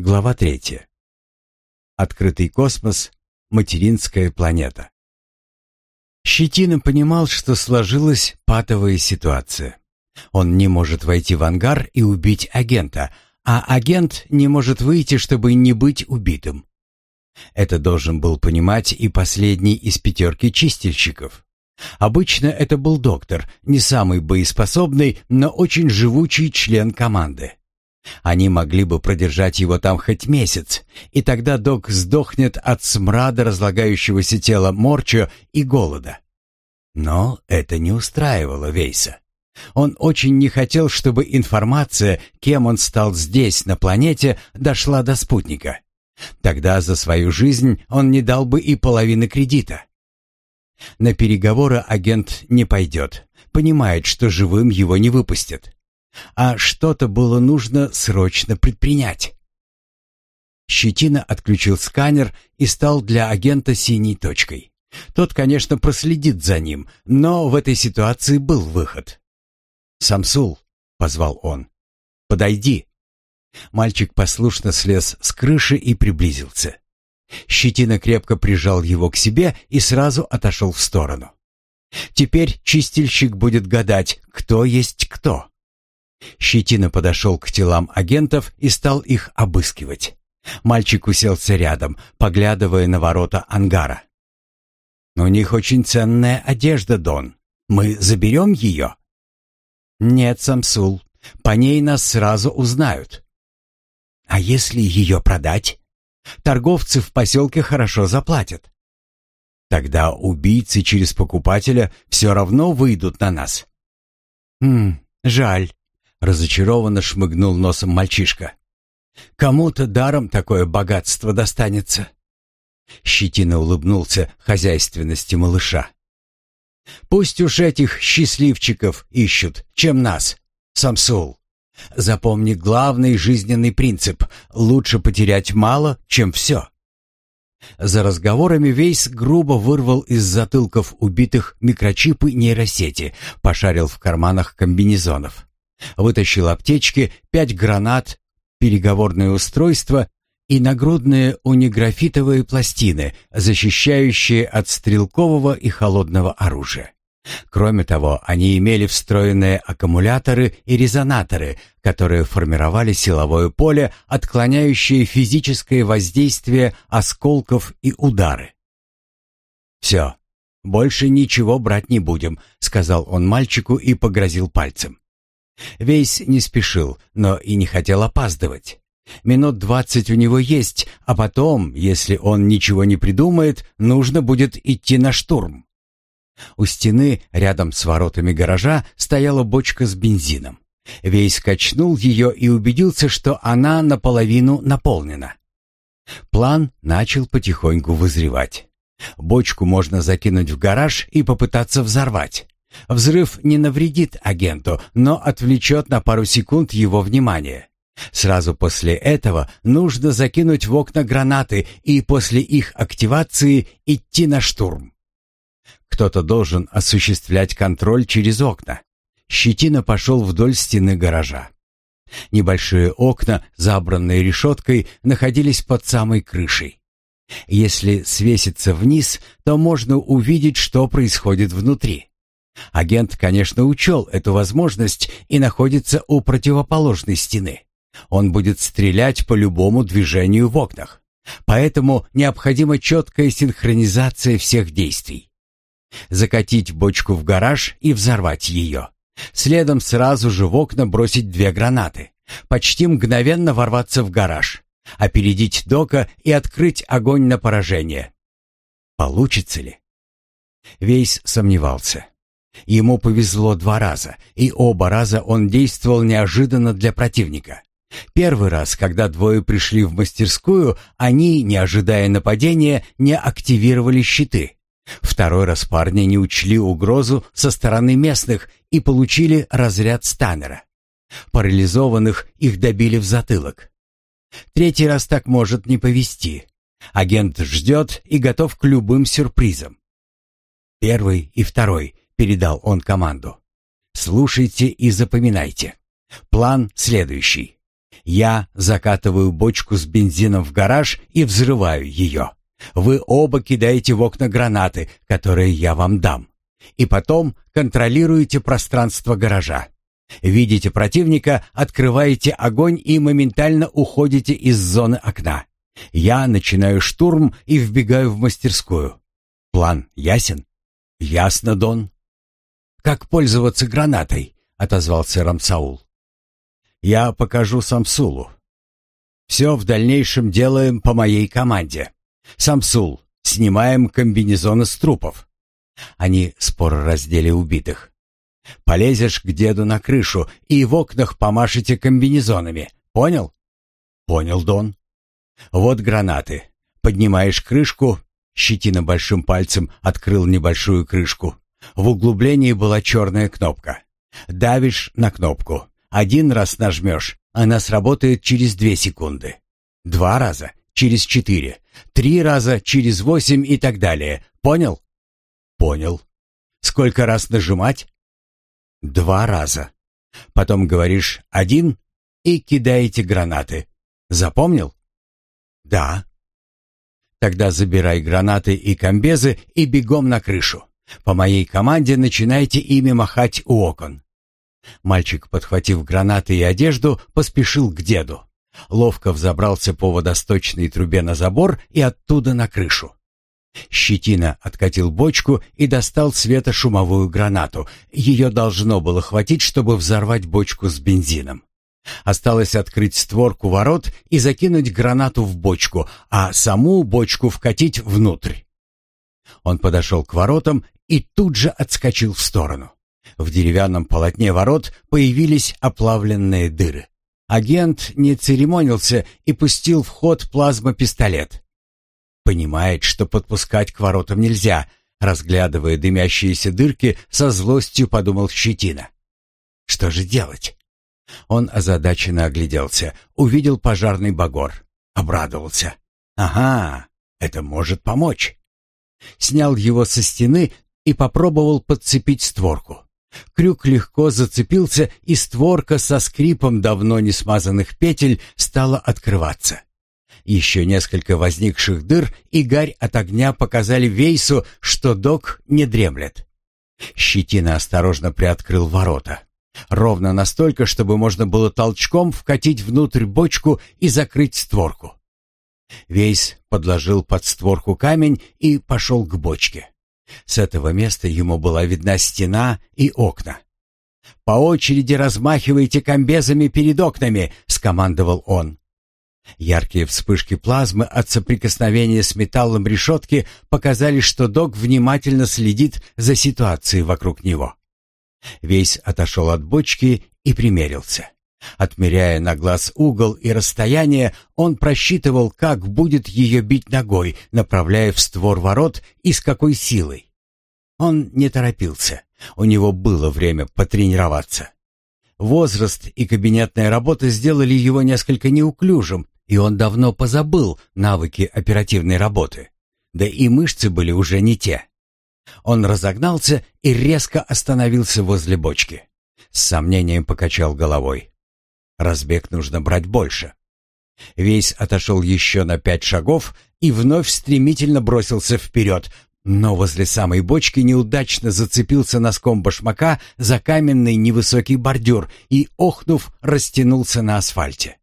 Глава третья. Открытый космос. Материнская планета. Щетина понимал, что сложилась патовая ситуация. Он не может войти в ангар и убить агента, а агент не может выйти, чтобы не быть убитым. Это должен был понимать и последний из пятерки чистильщиков. Обычно это был доктор, не самый боеспособный, но очень живучий член команды. Они могли бы продержать его там хоть месяц, и тогда док сдохнет от смрада разлагающегося тела Морчо и голода. Но это не устраивало Вейса. Он очень не хотел, чтобы информация, кем он стал здесь, на планете, дошла до спутника. Тогда за свою жизнь он не дал бы и половины кредита. На переговоры агент не пойдет, понимает, что живым его не выпустят. А что-то было нужно срочно предпринять. Щетина отключил сканер и стал для агента синей точкой. Тот, конечно, проследит за ним, но в этой ситуации был выход. «Самсул», — позвал он, — «подойди». Мальчик послушно слез с крыши и приблизился. Щетина крепко прижал его к себе и сразу отошел в сторону. Теперь чистильщик будет гадать, кто есть кто. Щетина подошел к телам агентов и стал их обыскивать. Мальчик уселся рядом, поглядывая на ворота ангара. «У них очень ценная одежда, Дон. Мы заберем ее?» «Нет, Самсул, по ней нас сразу узнают». «А если ее продать?» Торговцы в поселке хорошо заплатят. Тогда убийцы через покупателя все равно выйдут на нас. Хм, жаль, разочарованно шмыгнул носом мальчишка. Кому-то даром такое богатство достанется. Щетина улыбнулся хозяйственности малыша. Пусть уж этих счастливчиков ищут, чем нас, Самсул. Запомни главный жизненный принцип – лучше потерять мало, чем все. За разговорами Вейс грубо вырвал из затылков убитых микрочипы нейросети, пошарил в карманах комбинезонов. Вытащил аптечки, пять гранат, переговорное устройство и нагрудные униграфитовые пластины, защищающие от стрелкового и холодного оружия. Кроме того, они имели встроенные аккумуляторы и резонаторы, которые формировали силовое поле, отклоняющее физическое воздействие осколков и удары. «Все, больше ничего брать не будем», — сказал он мальчику и погрозил пальцем. Вейс не спешил, но и не хотел опаздывать. Минут двадцать у него есть, а потом, если он ничего не придумает, нужно будет идти на штурм. У стены, рядом с воротами гаража, стояла бочка с бензином. Вейс качнул ее и убедился, что она наполовину наполнена. План начал потихоньку вызревать. Бочку можно закинуть в гараж и попытаться взорвать. Взрыв не навредит агенту, но отвлечет на пару секунд его внимание. Сразу после этого нужно закинуть в окна гранаты и после их активации идти на штурм. Кто-то должен осуществлять контроль через окна. Щетина пошел вдоль стены гаража. Небольшие окна, забранные решеткой, находились под самой крышей. Если свеситься вниз, то можно увидеть, что происходит внутри. Агент, конечно, учел эту возможность и находится у противоположной стены. Он будет стрелять по любому движению в окнах. Поэтому необходима четкая синхронизация всех действий закатить бочку в гараж и взорвать ее. Следом сразу же в окна бросить две гранаты. Почти мгновенно ворваться в гараж. Опередить Дока и открыть огонь на поражение. Получится ли? Вейс сомневался. Ему повезло два раза, и оба раза он действовал неожиданно для противника. Первый раз, когда двое пришли в мастерскую, они, не ожидая нападения, не активировали щиты. Второй раз парни не учли угрозу со стороны местных и получили разряд Станнера. Парализованных их добили в затылок. Третий раз так может не повести. Агент ждет и готов к любым сюрпризам. «Первый и второй», — передал он команду. «Слушайте и запоминайте. План следующий. Я закатываю бочку с бензином в гараж и взрываю ее. Вы оба кидаете в окна гранаты, которые я вам дам. И потом контролируете пространство гаража. Видите противника, открываете огонь и моментально уходите из зоны окна. Я начинаю штурм и вбегаю в мастерскую. План ясен? Ясно, Дон. Как пользоваться гранатой? отозвался Рамсаул. Я покажу Самсулу. Все в дальнейшем делаем по моей команде. Самсул, снимаем комбинезоны с трупов. Они споро раздели убитых. Полезешь к деду на крышу и в окнах помашете комбинезонами. Понял? Понял, Дон. Вот гранаты. Поднимаешь крышку. Щетина большим пальцем открыл небольшую крышку. В углублении была черная кнопка. Давишь на кнопку. Один раз нажмешь, она сработает через две секунды. Два раза через четыре. Три раза через восемь и так далее. Понял? Понял. Сколько раз нажимать? Два раза. Потом говоришь «один» и кидаете гранаты. Запомнил? Да. Тогда забирай гранаты и комбезы и бегом на крышу. По моей команде начинайте ими махать у окон. Мальчик, подхватив гранаты и одежду, поспешил к деду. Ловко взобрался по водосточной трубе на забор и оттуда на крышу. Щетина откатил бочку и достал светошумовую гранату. Ее должно было хватить, чтобы взорвать бочку с бензином. Осталось открыть створку ворот и закинуть гранату в бочку, а саму бочку вкатить внутрь. Он подошел к воротам и тут же отскочил в сторону. В деревянном полотне ворот появились оплавленные дыры. Агент не церемонился и пустил в ход плазмопистолет. Понимает, что подпускать к воротам нельзя, разглядывая дымящиеся дырки, со злостью подумал Щетина. Что же делать? Он озадаченно огляделся, увидел пожарный багор, обрадовался. Ага, это может помочь. Снял его со стены и попробовал подцепить створку. Крюк легко зацепился, и створка со скрипом давно не смазанных петель стала открываться. Еще несколько возникших дыр и гарь от огня показали Вейсу, что док не дремлет. Щетина осторожно приоткрыл ворота. Ровно настолько, чтобы можно было толчком вкатить внутрь бочку и закрыть створку. Вейс подложил под створку камень и пошел к бочке. С этого места ему была видна стена и окна. «По очереди размахивайте комбезами перед окнами», — скомандовал он. Яркие вспышки плазмы от соприкосновения с металлом решетки показали, что док внимательно следит за ситуацией вокруг него. Весь отошел от бочки и примерился. Отмеряя на глаз угол и расстояние, он просчитывал, как будет ее бить ногой, направляя в створ ворот и с какой силой. Он не торопился. У него было время потренироваться. Возраст и кабинетная работа сделали его несколько неуклюжим, и он давно позабыл навыки оперативной работы. Да и мышцы были уже не те. Он разогнался и резко остановился возле бочки. С сомнением покачал головой. Разбег нужно брать больше. Весь отошел еще на пять шагов и вновь стремительно бросился вперед, но возле самой бочки неудачно зацепился носком башмака за каменный невысокий бордюр и, охнув, растянулся на асфальте.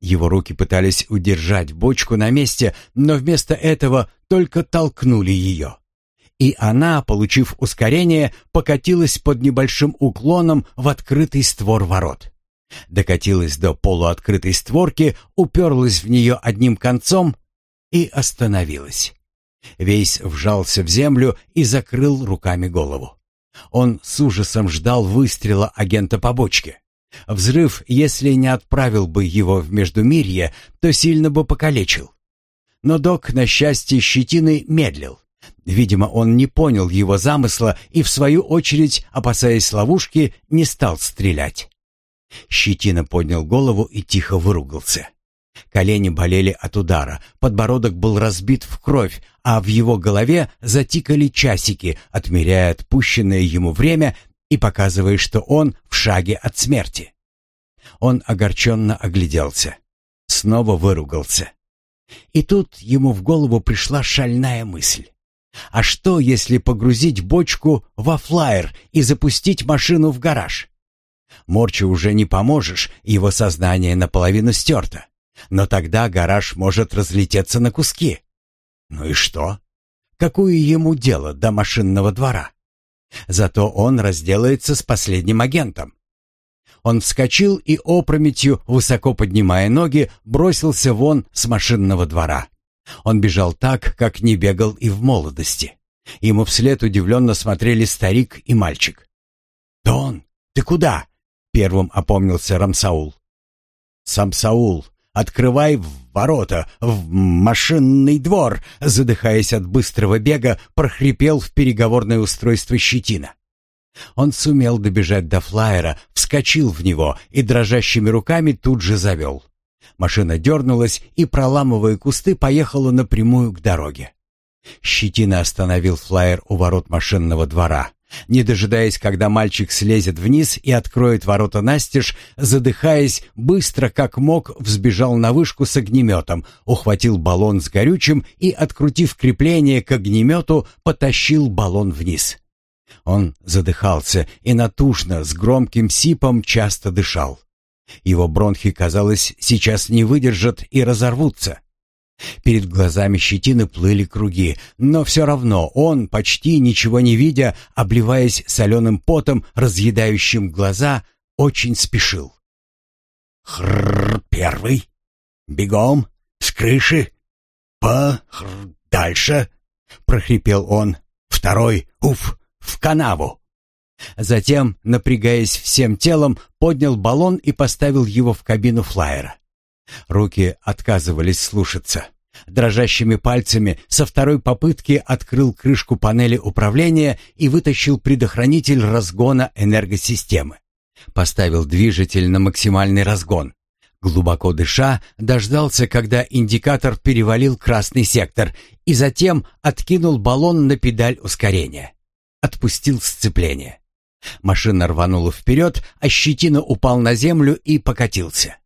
Его руки пытались удержать бочку на месте, но вместо этого только толкнули ее. И она, получив ускорение, покатилась под небольшим уклоном в открытый створ ворот. Докатилась до полуоткрытой створки, уперлась в нее одним концом и остановилась. Весь вжался в землю и закрыл руками голову. Он с ужасом ждал выстрела агента по бочке. Взрыв, если не отправил бы его в Междумирье, то сильно бы покалечил. Но док, на счастье щетины, медлил. Видимо, он не понял его замысла и, в свою очередь, опасаясь ловушки, не стал стрелять. Щетина поднял голову и тихо выругался. Колени болели от удара, подбородок был разбит в кровь, а в его голове затикали часики, отмеряя отпущенное ему время и показывая, что он в шаге от смерти. Он огорченно огляделся. Снова выругался. И тут ему в голову пришла шальная мысль. А что, если погрузить бочку во флайер и запустить машину в гараж? Морчу уже не поможешь, его сознание наполовину стерто. Но тогда гараж может разлететься на куски. Ну и что? Какое ему дело до машинного двора? Зато он разделается с последним агентом. Он вскочил и опрометью, высоко поднимая ноги, бросился вон с машинного двора. Он бежал так, как не бегал и в молодости. Ему вслед удивленно смотрели старик и мальчик. «Дон, ты куда?» — первым опомнился Рамсаул. «Сам Саул, открывай ворота в машинный двор!» Задыхаясь от быстрого бега, прохрипел в переговорное устройство щетина. Он сумел добежать до флайера, вскочил в него и дрожащими руками тут же завел. Машина дернулась и, проламывая кусты, поехала напрямую к дороге. Щетина остановил флайер у ворот машинного двора. Не дожидаясь, когда мальчик слезет вниз и откроет ворота настежь, задыхаясь, быстро, как мог, взбежал на вышку с огнеметом, ухватил баллон с горючим и, открутив крепление к огнемету, потащил баллон вниз. Он задыхался и натужно, с громким сипом часто дышал. Его бронхи, казалось, сейчас не выдержат и разорвутся. Перед глазами щетины плыли круги, но все равно он, почти ничего не видя, обливаясь соленым потом, разъедающим глаза, очень спешил. «Хрррр, первый! Бегом! С крыши! По... Хррр, дальше!» — прохрипел он. «Второй! Уф! В канаву!» Затем, напрягаясь всем телом, поднял баллон и поставил его в кабину флайера. Руки отказывались слушаться. Дрожащими пальцами со второй попытки открыл крышку панели управления и вытащил предохранитель разгона энергосистемы. Поставил движитель на максимальный разгон. Глубоко дыша, дождался, когда индикатор перевалил красный сектор, и затем откинул баллон на педаль ускорения. Отпустил сцепление. Машина рванула вперед, а щетина упал на землю и покатился.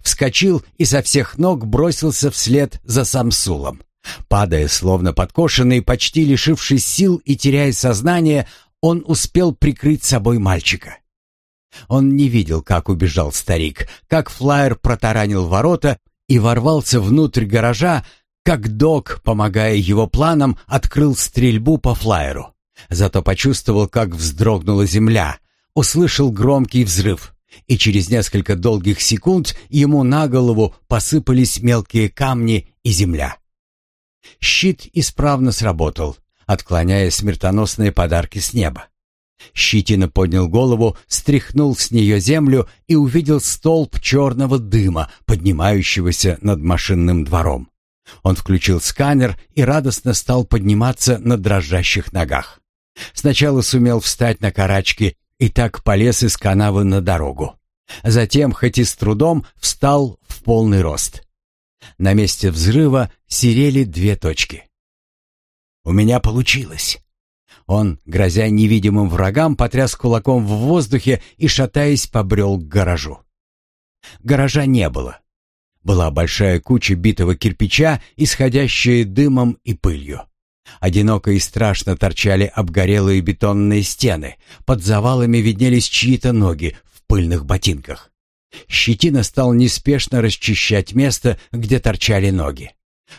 Вскочил и со всех ног бросился вслед за Самсулом. Падая, словно подкошенный, почти лишившись сил и теряя сознание, он успел прикрыть собой мальчика. Он не видел, как убежал старик, как флайер протаранил ворота и ворвался внутрь гаража, как док, помогая его планам, открыл стрельбу по флайеру. Зато почувствовал, как вздрогнула земля, услышал громкий взрыв и через несколько долгих секунд ему на голову посыпались мелкие камни и земля. Щит исправно сработал, отклоняя смертоносные подарки с неба. Щитина поднял голову, стряхнул с нее землю и увидел столб черного дыма, поднимающегося над машинным двором. Он включил сканер и радостно стал подниматься на дрожащих ногах. Сначала сумел встать на карачки и так полез из канавы на дорогу. Затем, хоть и с трудом, встал в полный рост. На месте взрыва серели две точки. «У меня получилось!» Он, грозя невидимым врагам, потряс кулаком в воздухе и, шатаясь, побрел к гаражу. Гаража не было. Была большая куча битого кирпича, исходящая дымом и пылью. Одиноко и страшно торчали обгорелые бетонные стены. Под завалами виднелись чьи-то ноги в пыльных ботинках. Щетина стал неспешно расчищать место, где торчали ноги.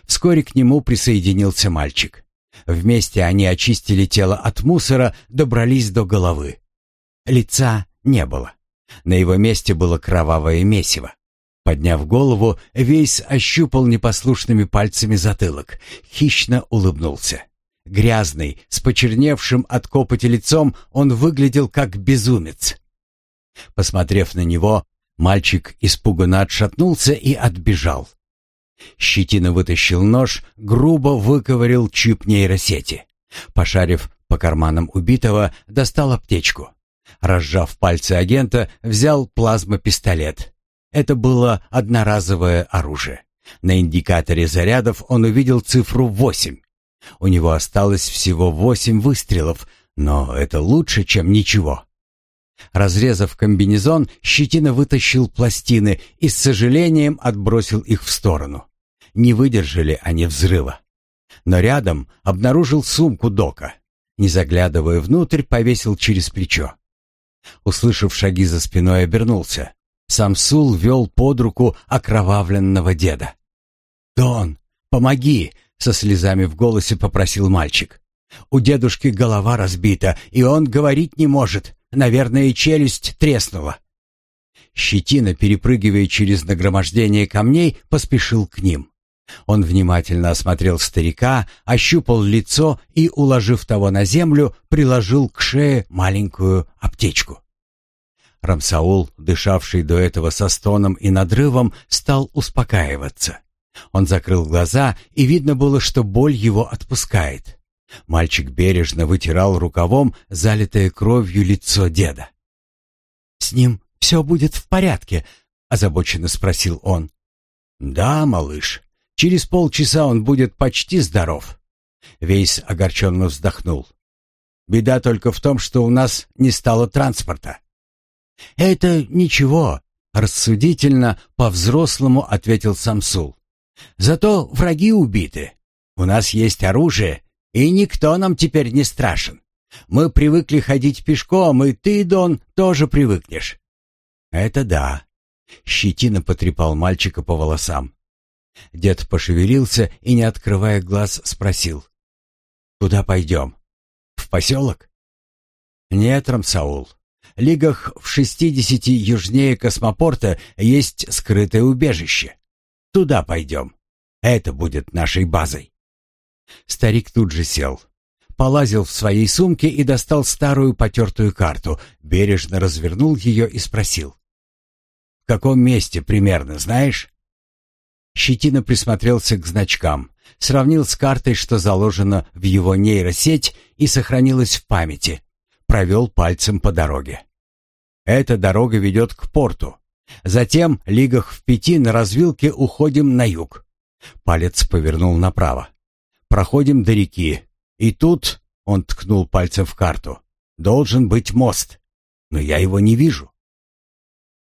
Вскоре к нему присоединился мальчик. Вместе они очистили тело от мусора, добрались до головы. Лица не было. На его месте было кровавое месиво. Подняв голову, Вейс ощупал непослушными пальцами затылок, хищно улыбнулся. Грязный, с почерневшим от копоти лицом, он выглядел как безумец. Посмотрев на него, мальчик испуганно отшатнулся и отбежал. Щетина вытащил нож, грубо выковырил чип нейросети. Пошарив по карманам убитого, достал аптечку. Разжав пальцы агента, взял плазмопистолет. Это было одноразовое оружие. На индикаторе зарядов он увидел цифру восемь. У него осталось всего восемь выстрелов, но это лучше, чем ничего. Разрезав комбинезон, Щетина вытащил пластины и с сожалением отбросил их в сторону. Не выдержали они взрыва. Но рядом обнаружил сумку Дока. Не заглядывая внутрь, повесил через плечо. Услышав шаги за спиной, обернулся. Самсул вел под руку окровавленного деда. «Дон, помоги!» — со слезами в голосе попросил мальчик. «У дедушки голова разбита, и он говорить не может. Наверное, челюсть треснула». Щетина, перепрыгивая через нагромождение камней, поспешил к ним. Он внимательно осмотрел старика, ощупал лицо и, уложив того на землю, приложил к шее маленькую аптечку. Рамсаул, дышавший до этого со стоном и надрывом, стал успокаиваться. Он закрыл глаза, и видно было, что боль его отпускает. Мальчик бережно вытирал рукавом залитое кровью лицо деда. «С ним все будет в порядке?» — озабоченно спросил он. «Да, малыш. Через полчаса он будет почти здоров». Вейс огорченно вздохнул. «Беда только в том, что у нас не стало транспорта». «Это ничего», — рассудительно, по-взрослому ответил Самсул. «Зато враги убиты. У нас есть оружие, и никто нам теперь не страшен. Мы привыкли ходить пешком, и ты, Дон, тоже привыкнешь». «Это да», — щетина потрепал мальчика по волосам. Дед пошевелился и, не открывая глаз, спросил. «Куда пойдем? В поселок?» «Нет, Рамсаул лигах в шестидесяти южнее космопорта есть скрытое убежище. Туда пойдем. Это будет нашей базой. Старик тут же сел. Полазил в своей сумке и достал старую потертую карту, бережно развернул ее и спросил. «В каком месте примерно, знаешь?» Щетина присмотрелся к значкам, сравнил с картой, что заложено в его нейросеть и сохранилось в памяти, провел пальцем по дороге. Эта дорога ведет к порту. Затем, лигах в пяти на развилке уходим на юг. Палец повернул направо. Проходим до реки. И тут, он ткнул пальцем в карту, должен быть мост. Но я его не вижу.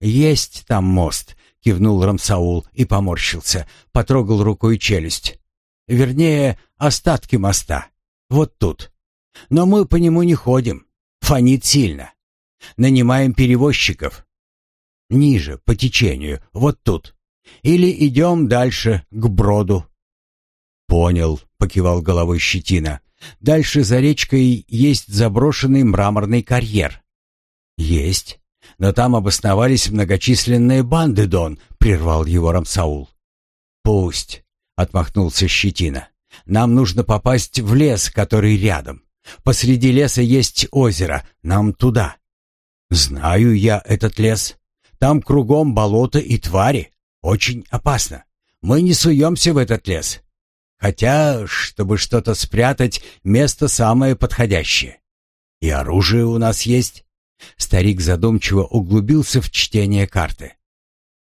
Есть там мост, кивнул Рамсаул и поморщился, потрогал рукой челюсть. Вернее, остатки моста. Вот тут. Но мы по нему не ходим. Фонит сильно. Нанимаем перевозчиков. Ниже, по течению, вот тут. Или идем дальше, к броду. Понял, покивал головой Щетина. Дальше за речкой есть заброшенный мраморный карьер. Есть. Но там обосновались многочисленные банды, Дон, прервал его Рамсаул. Пусть, отмахнулся Щетина. Нам нужно попасть в лес, который рядом. Посреди леса есть озеро, нам туда. Знаю я этот лес. Там кругом болото и твари. Очень опасно. Мы не суемся в этот лес. Хотя, чтобы что-то спрятать, место самое подходящее. И оружие у нас есть. Старик задумчиво углубился в чтение карты.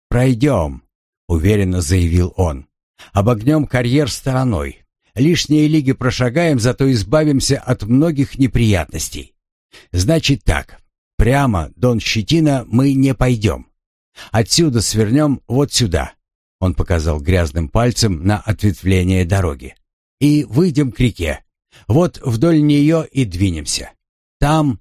«Пройдем», — уверенно заявил он. «Обогнем карьер стороной. Лишние лиги прошагаем, зато избавимся от многих неприятностей. Значит так, Прямо, Дон Щетина, мы не пойдем. Отсюда свернем вот сюда. Он показал грязным пальцем на ответвление дороги. И выйдем к реке. Вот вдоль нее и двинемся. Там...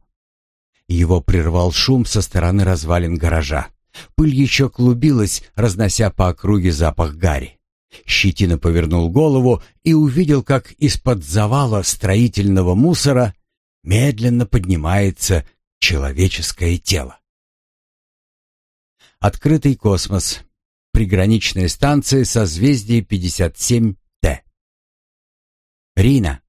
Его прервал шум со стороны развалин гаража. Пыль еще клубилась, разнося по округе запах гари. Щетина повернул голову и увидел, как из-под завала строительного мусора медленно поднимается человеческое тело. Открытый космос. Приграничная станция созвездия 57Т. Рина,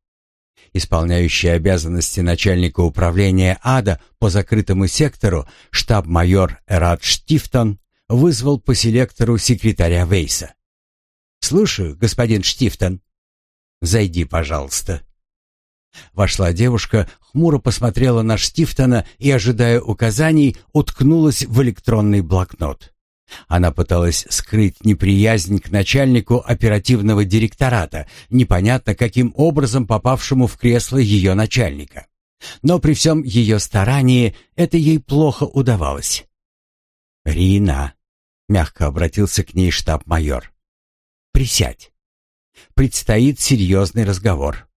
исполняющая обязанности начальника управления ада по закрытому сектору, штаб-майор Эрат Штифтон вызвал по селектору секретаря Вейса. «Слушаю, господин Штифтон». «Зайди, пожалуйста». Вошла девушка, хмуро посмотрела на Штифтона и, ожидая указаний, уткнулась в электронный блокнот. Она пыталась скрыть неприязнь к начальнику оперативного директората, непонятно каким образом попавшему в кресло ее начальника. Но при всем ее старании это ей плохо удавалось. «Рина», — мягко обратился к ней штаб-майор, — «присядь. Предстоит серьезный разговор.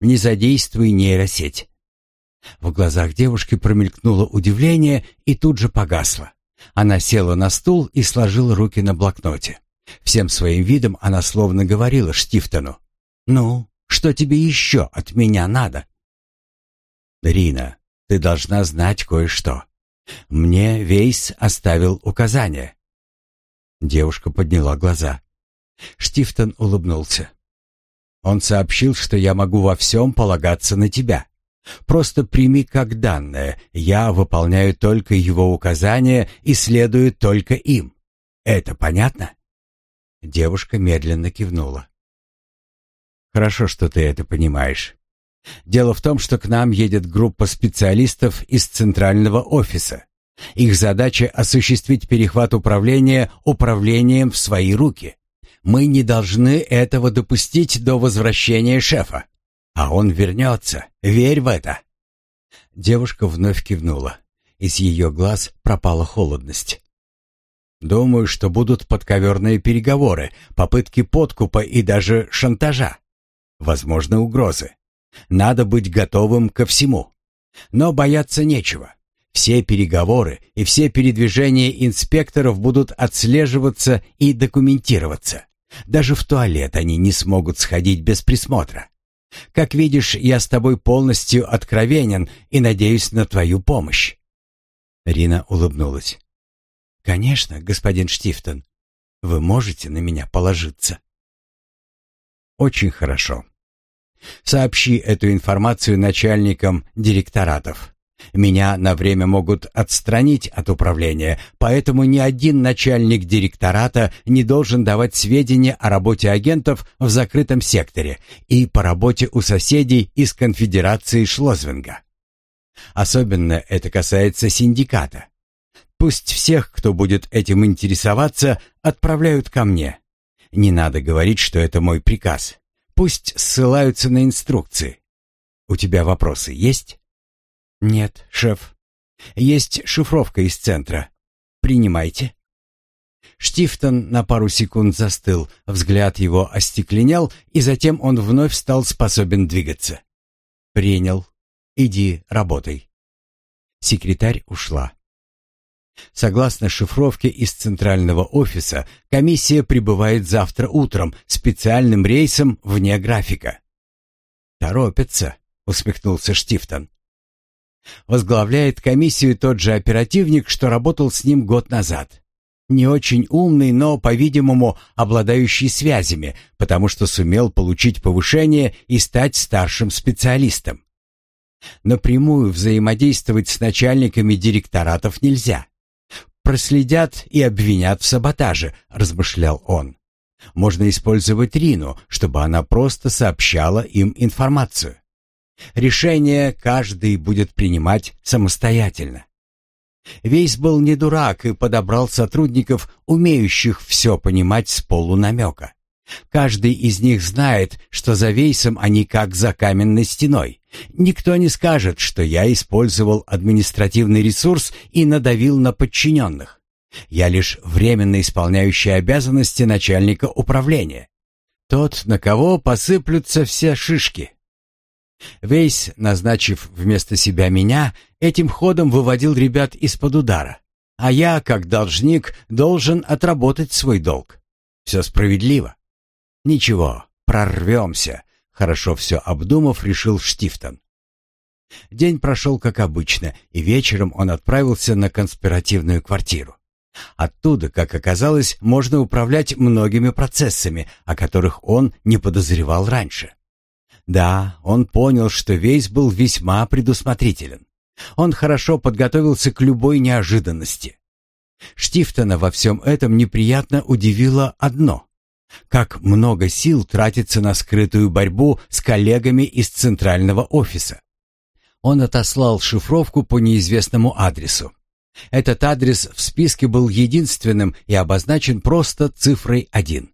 Не задействуй нейросеть». В глазах девушки промелькнуло удивление и тут же погасло. Она села на стул и сложила руки на блокноте. Всем своим видом она словно говорила Штифтону. «Ну, что тебе еще от меня надо?» «Рина, ты должна знать кое-что. Мне Вейс оставил указание». Девушка подняла глаза. Штифтон улыбнулся. «Он сообщил, что я могу во всем полагаться на тебя. Просто прими как данное, я выполняю только его указания и следую только им. Это понятно?» Девушка медленно кивнула. «Хорошо, что ты это понимаешь. Дело в том, что к нам едет группа специалистов из центрального офиса. Их задача — осуществить перехват управления управлением в свои руки. Мы не должны этого допустить до возвращения шефа. А он вернется, верь в это. Девушка вновь кивнула. Из ее глаз пропала холодность. Думаю, что будут подковерные переговоры, попытки подкупа и даже шантажа. Возможны угрозы. Надо быть готовым ко всему. Но бояться нечего. Все переговоры и все передвижения инспекторов будут отслеживаться и документироваться. Даже в туалет они не смогут сходить без присмотра. Как видишь, я с тобой полностью откровенен и надеюсь на твою помощь. Рина улыбнулась. Конечно, господин Штифтон. Вы можете на меня положиться. Очень хорошо. Сообщи эту информацию начальникам директоратов. Меня на время могут отстранить от управления, поэтому ни один начальник директората не должен давать сведения о работе агентов в закрытом секторе и по работе у соседей из конфедерации Шлозвинга. Особенно это касается синдиката. Пусть всех, кто будет этим интересоваться, отправляют ко мне. Не надо говорить, что это мой приказ. Пусть ссылаются на инструкции. У тебя вопросы есть? «Нет, шеф. Есть шифровка из центра. Принимайте». Штифтон на пару секунд застыл, взгляд его остекленел, и затем он вновь стал способен двигаться. «Принял. Иди, работай». Секретарь ушла. Согласно шифровке из центрального офиса, комиссия прибывает завтра утром специальным рейсом вне графика. «Торопятся», — усмехнулся Штифтон. Возглавляет комиссию тот же оперативник, что работал с ним год назад. Не очень умный, но, по-видимому, обладающий связями, потому что сумел получить повышение и стать старшим специалистом. Напрямую взаимодействовать с начальниками директоратов нельзя. Проследят и обвинят в саботаже, размышлял он. Можно использовать Рину, чтобы она просто сообщала им информацию. Решение каждый будет принимать самостоятельно. Вейс был не дурак и подобрал сотрудников, умеющих все понимать с полунамека. Каждый из них знает, что за Вейсом они как за каменной стеной. Никто не скажет, что я использовал административный ресурс и надавил на подчиненных. Я лишь временно исполняющий обязанности начальника управления. Тот, на кого посыплются все шишки. Вейс, назначив вместо себя меня, этим ходом выводил ребят из-под удара. А я, как должник, должен отработать свой долг. Все справедливо. Ничего, прорвемся, хорошо все обдумав, решил Штифтон. День прошел как обычно, и вечером он отправился на конспиративную квартиру. Оттуда, как оказалось, можно управлять многими процессами, о которых он не подозревал раньше. Да, он понял, что весь был весьма предусмотрителен. Он хорошо подготовился к любой неожиданности. Штифтона во всем этом неприятно удивило одно. Как много сил тратится на скрытую борьбу с коллегами из центрального офиса. Он отослал шифровку по неизвестному адресу. Этот адрес в списке был единственным и обозначен просто цифрой 1.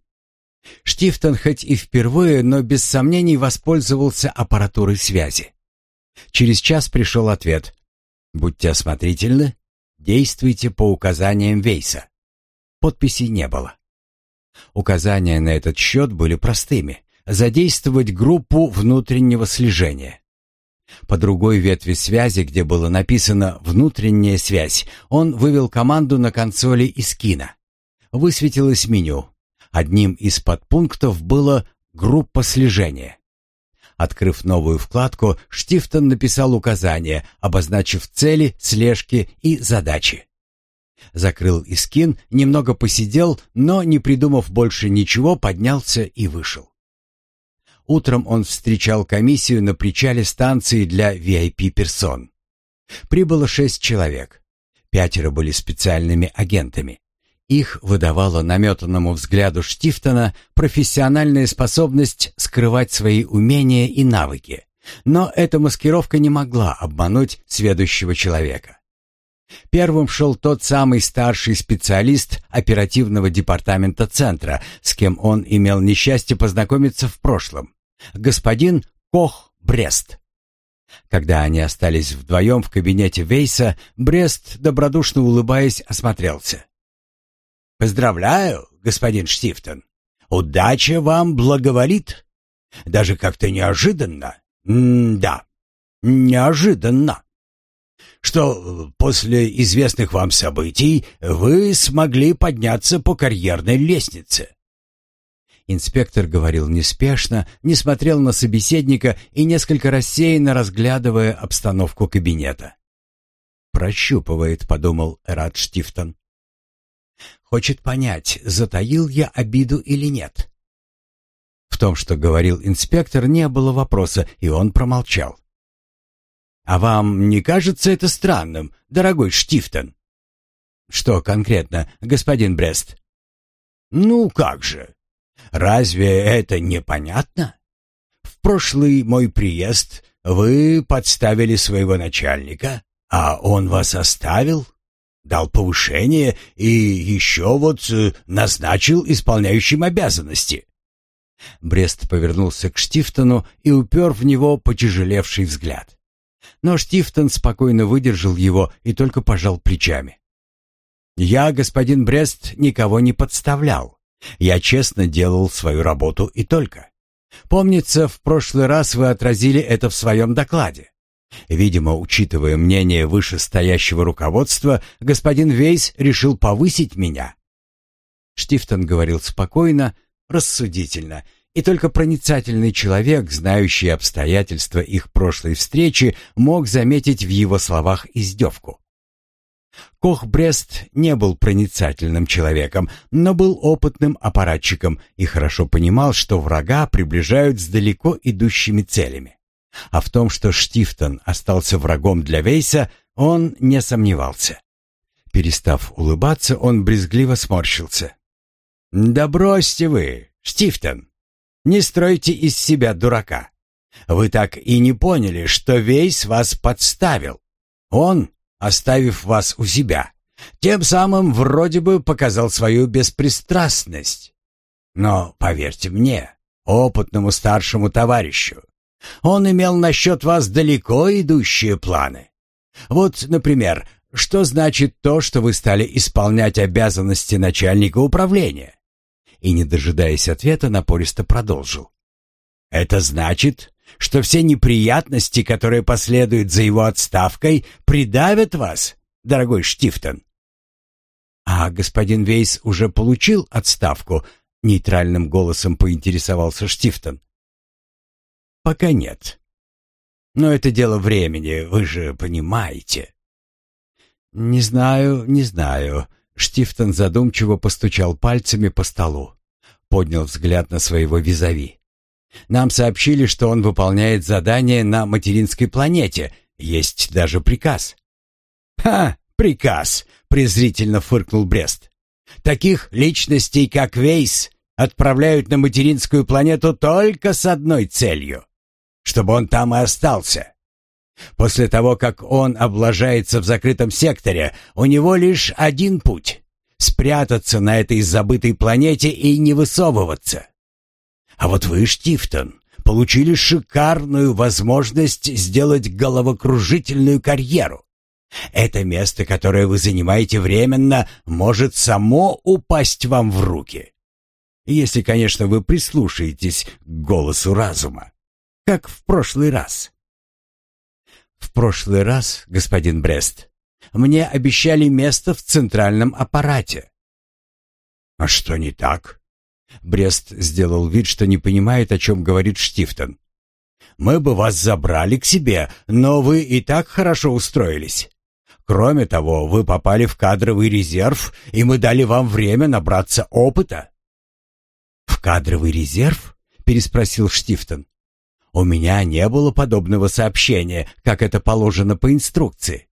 Штифтон хоть и впервые, но без сомнений воспользовался аппаратурой связи. Через час пришел ответ. «Будьте осмотрительны, действуйте по указаниям Вейса». Подписей не было. Указания на этот счет были простыми. Задействовать группу внутреннего слежения. По другой ветви связи, где было написано «внутренняя связь», он вывел команду на консоли из кино. Высветилось меню. Одним из подпунктов было «группа слежения». Открыв новую вкладку, Штифтон написал указания, обозначив цели, слежки и задачи. Закрыл Искин, немного посидел, но, не придумав больше ничего, поднялся и вышел. Утром он встречал комиссию на причале станции для VIP-персон. Прибыло шесть человек. Пятеро были специальными агентами. Их выдавала наметанному взгляду Штифтона профессиональная способность скрывать свои умения и навыки. Но эта маскировка не могла обмануть сведущего человека. Первым шел тот самый старший специалист оперативного департамента центра, с кем он имел несчастье познакомиться в прошлом господин Кох Брест. Когда они остались вдвоем в кабинете Вейса, Брест, добродушно улыбаясь, осмотрелся. «Поздравляю, господин Штифтон. Удача вам благоволит. Даже как-то неожиданно. М-да, неожиданно. Что после известных вам событий вы смогли подняться по карьерной лестнице. Инспектор говорил неспешно, не смотрел на собеседника и несколько рассеянно разглядывая обстановку кабинета. «Прощупывает», — подумал Эрат Штифтон. «Хочет понять, затаил я обиду или нет». В том, что говорил инспектор, не было вопроса, и он промолчал. «А вам не кажется это странным, дорогой Штифтон?» «Что конкретно, господин Брест?» «Ну как же, Разве это непонятно? В прошлый мой приезд вы подставили своего начальника, а он вас оставил, дал повышение и еще вот э, назначил исполняющим обязанности. Брест повернулся к Штифтону и упер в него потяжелевший взгляд. Но Штифтон спокойно выдержал его и только пожал плечами. «Я, господин Брест, никого не подставлял. Я честно делал свою работу и только. Помнится, в прошлый раз вы отразили это в своем докладе. Видимо, учитывая мнение вышестоящего руководства, господин Вейс решил повысить меня. Штифтон говорил спокойно, рассудительно, и только проницательный человек, знающий обстоятельства их прошлой встречи, мог заметить в его словах издевку. Кох Брест не был проницательным человеком, но был опытным аппаратчиком и хорошо понимал, что врага приближают с далеко идущими целями. А в том, что Штифтон остался врагом для Вейса, он не сомневался. Перестав улыбаться, он брезгливо сморщился. «Да бросьте вы, Штифтон! Не стройте из себя дурака! Вы так и не поняли, что Вейс вас подставил. Он оставив вас у себя. Тем самым вроде бы показал свою беспристрастность. Но, поверьте мне, опытному старшему товарищу, он имел насчет вас далеко идущие планы. Вот, например, что значит то, что вы стали исполнять обязанности начальника управления? И, не дожидаясь ответа, напористо продолжил. Это значит, что все неприятности, которые последуют за его отставкой, придавят вас, дорогой Штифтон. А господин Вейс уже получил отставку, нейтральным голосом поинтересовался Штифтон. Пока нет. Но это дело времени, вы же понимаете. Не знаю, не знаю. Штифтон задумчиво постучал пальцами по столу, поднял взгляд на своего визави. Нам сообщили, что он выполняет задание на материнской планете. Есть даже приказ. Ха, приказ, презрительно фыркнул Брест. Таких личностей, как Вейс, отправляют на материнскую планету только с одной целью чтобы он там и остался. После того, как он облажается в закрытом секторе, у него лишь один путь — спрятаться на этой забытой планете и не высовываться. А вот вы, Штифтон, получили шикарную возможность сделать головокружительную карьеру. Это место, которое вы занимаете временно, может само упасть вам в руки. Если, конечно, вы прислушаетесь к голосу разума, как в прошлый раз. В прошлый раз, господин Брест, мне обещали место в центральном аппарате. А что не так? Брест сделал вид, что не понимает, о чем говорит Штифтон. Мы бы вас забрали к себе, но вы и так хорошо устроились. Кроме того, вы попали в кадровый резерв, и мы дали вам время набраться опыта. В кадровый резерв? переспросил Штифтон. У меня не было подобного сообщения, как это положено по инструкции.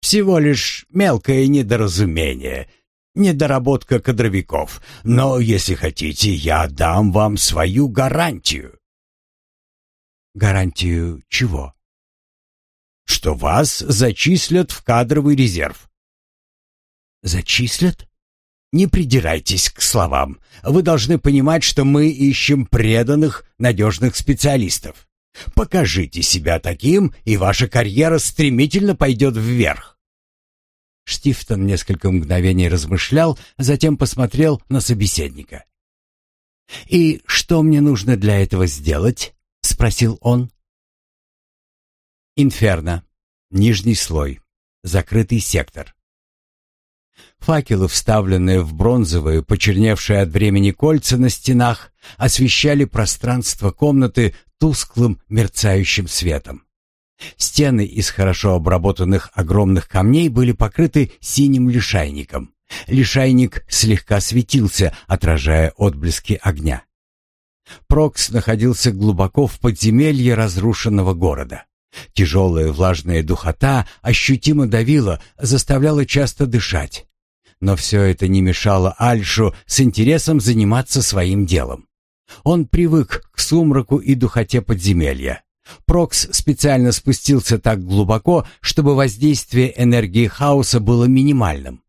Всего лишь мелкое недоразумение, недоработка кадровиков. Но если хотите, я дам вам свою гарантию. Гарантию чего? Что вас зачислят в кадровый резерв. Зачислят? Не придирайтесь к словам. Вы должны понимать, что мы ищем преданных, надежных специалистов. Покажите себя таким, и ваша карьера стремительно пойдет вверх. Штифтон несколько мгновений размышлял, затем посмотрел на собеседника. «И что мне нужно для этого сделать?» — спросил он. «Инферно. Нижний слой. Закрытый сектор. Факелы, вставленные в бронзовые, почерневшие от времени кольца на стенах, освещали пространство комнаты тусклым мерцающим светом. Стены из хорошо обработанных огромных камней были покрыты синим лишайником. Лишайник слегка светился, отражая отблески огня. Прокс находился глубоко в подземелье разрушенного города. Тяжелая влажная духота ощутимо давила, заставляла часто дышать. Но все это не мешало Альшу с интересом заниматься своим делом. Он привык к сумраку и духоте подземелья. Прокс специально спустился так глубоко, чтобы воздействие энергии хаоса было минимальным.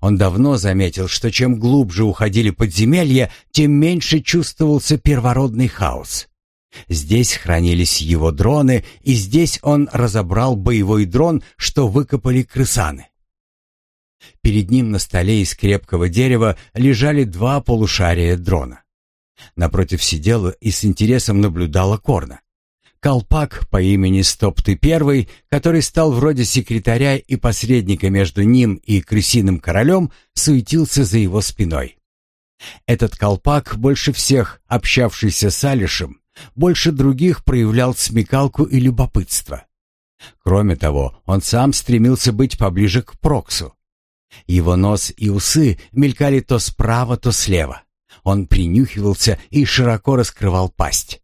Он давно заметил, что чем глубже уходили подземелья, тем меньше чувствовался первородный хаос. Здесь хранились его дроны, и здесь он разобрал боевой дрон, что выкопали крысаны. Перед ним на столе из крепкого дерева лежали два полушария дрона. Напротив сидела и с интересом наблюдала Корна. Колпак по имени Стопты Первый, который стал вроде секретаря и посредника между ним и крысиным королем, суетился за его спиной. Этот колпак, больше всех общавшийся с Алишем, больше других проявлял смекалку и любопытство. Кроме того, он сам стремился быть поближе к Проксу. Его нос и усы мелькали то справа, то слева. Он принюхивался и широко раскрывал пасть.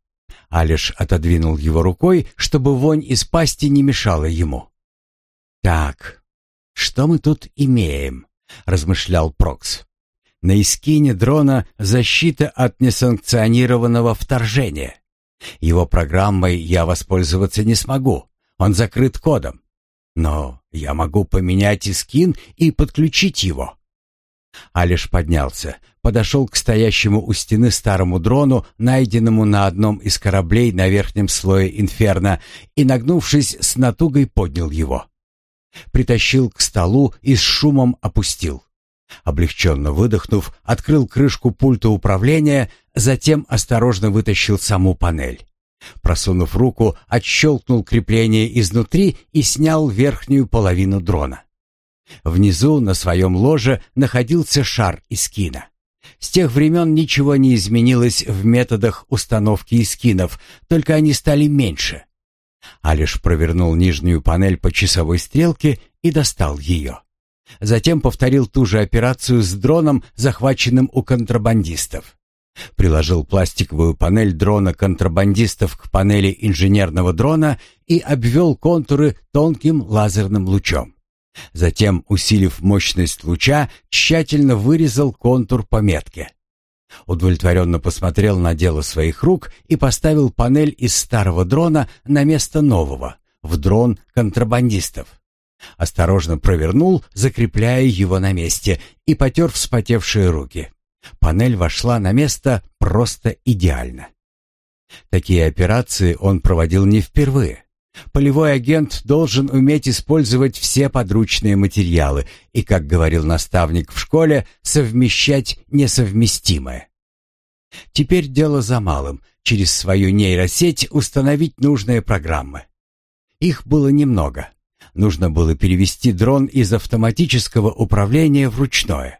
Алиш отодвинул его рукой, чтобы вонь из пасти не мешала ему. «Так, что мы тут имеем?» — размышлял Прокс. «На эскине дрона защита от несанкционированного вторжения. Его программой я воспользоваться не смогу, он закрыт кодом. Но я могу поменять эскин и подключить его». Алиш поднялся, подошел к стоящему у стены старому дрону, найденному на одном из кораблей на верхнем слое инферно, и, нагнувшись, с натугой поднял его. Притащил к столу и с шумом опустил. Облегченно выдохнув, открыл крышку пульта управления, затем осторожно вытащил саму панель. Просунув руку, отщелкнул крепление изнутри и снял верхнюю половину дрона. Внизу на своем ложе находился шар Искина. С тех времен ничего не изменилось в методах установки Искинов, только они стали меньше. Алиш провернул нижнюю панель по часовой стрелке и достал ее. Затем повторил ту же операцию с дроном, захваченным у контрабандистов. Приложил пластиковую панель дрона контрабандистов к панели инженерного дрона и обвел контуры тонким лазерным лучом. Затем, усилив мощность луча, тщательно вырезал контур по метке. Удовлетворенно посмотрел на дело своих рук и поставил панель из старого дрона на место нового, в дрон контрабандистов. Осторожно провернул, закрепляя его на месте, и потер вспотевшие руки. Панель вошла на место просто идеально. Такие операции он проводил не впервые. Полевой агент должен уметь использовать все подручные материалы и, как говорил наставник в школе, совмещать несовместимое. Теперь дело за малым — через свою нейросеть установить нужные программы. Их было немного. Нужно было перевести дрон из автоматического управления в ручное.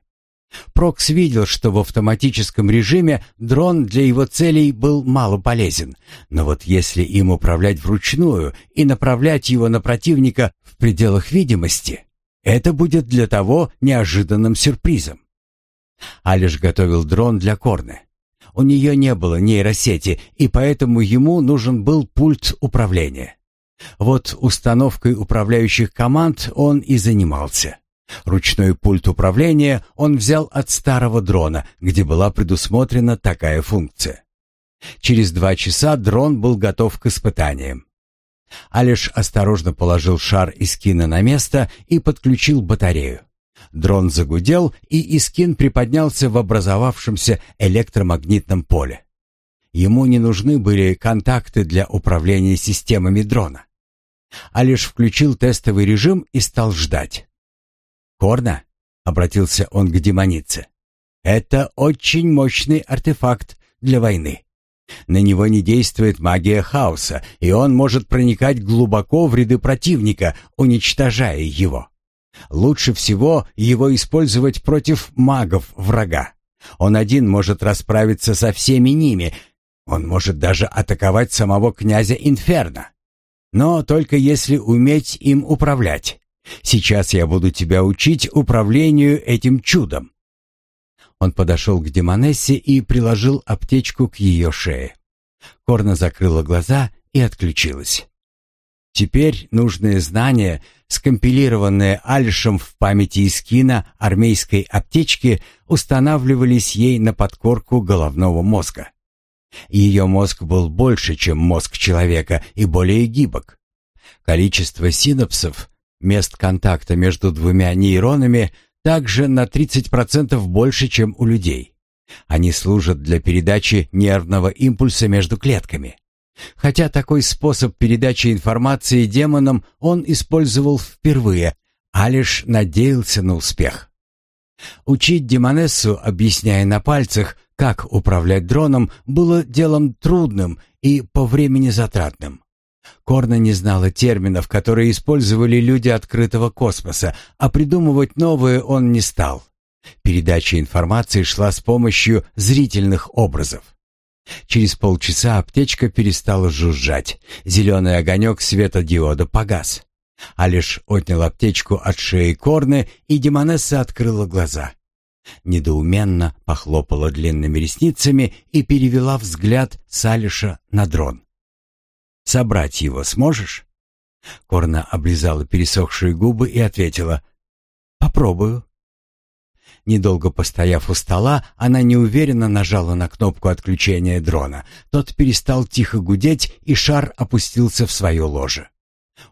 Прокс видел, что в автоматическом режиме дрон для его целей был мало полезен, но вот если им управлять вручную и направлять его на противника в пределах видимости, это будет для того неожиданным сюрпризом. Алиш готовил дрон для Корны. У нее не было нейросети, и поэтому ему нужен был пульт управления. Вот установкой управляющих команд он и занимался. Ручной пульт управления он взял от старого дрона, где была предусмотрена такая функция. Через два часа дрон был готов к испытаниям. Алиш осторожно положил шар Искина на место и подключил батарею. Дрон загудел, и Искин приподнялся в образовавшемся электромагнитном поле. Ему не нужны были контакты для управления системами дрона. Алиш включил тестовый режим и стал ждать. «Корна», — обратился он к демонице, — «это очень мощный артефакт для войны. На него не действует магия хаоса, и он может проникать глубоко в ряды противника, уничтожая его. Лучше всего его использовать против магов врага. Он один может расправиться со всеми ними, он может даже атаковать самого князя Инферно. Но только если уметь им управлять. Сейчас я буду тебя учить управлению этим чудом». Он подошел к Демонессе и приложил аптечку к ее шее. Корна закрыла глаза и отключилась. Теперь нужные знания, скомпилированные Альшем в памяти Искина армейской аптечки, устанавливались ей на подкорку головного мозга. Ее мозг был больше, чем мозг человека, и более гибок. Количество синапсов Мест контакта между двумя нейронами также на 30% больше, чем у людей. Они служат для передачи нервного импульса между клетками. Хотя такой способ передачи информации демонам он использовал впервые, а лишь надеялся на успех. Учить Демонессу, объясняя на пальцах, как управлять дроном, было делом трудным и по времени затратным. Корна не знала терминов, которые использовали люди открытого космоса, а придумывать новые он не стал. Передача информации шла с помощью зрительных образов. Через полчаса аптечка перестала жужжать. Зеленый огонек светодиода погас. А лишь отнял аптечку от шеи Корны, и Демонесса открыла глаза. Недоуменно похлопала длинными ресницами и перевела взгляд с Алиша на дрон. Собрать его сможешь?» Корна облизала пересохшие губы и ответила «Попробую». Недолго постояв у стола, она неуверенно нажала на кнопку отключения дрона. Тот перестал тихо гудеть, и шар опустился в свое ложе.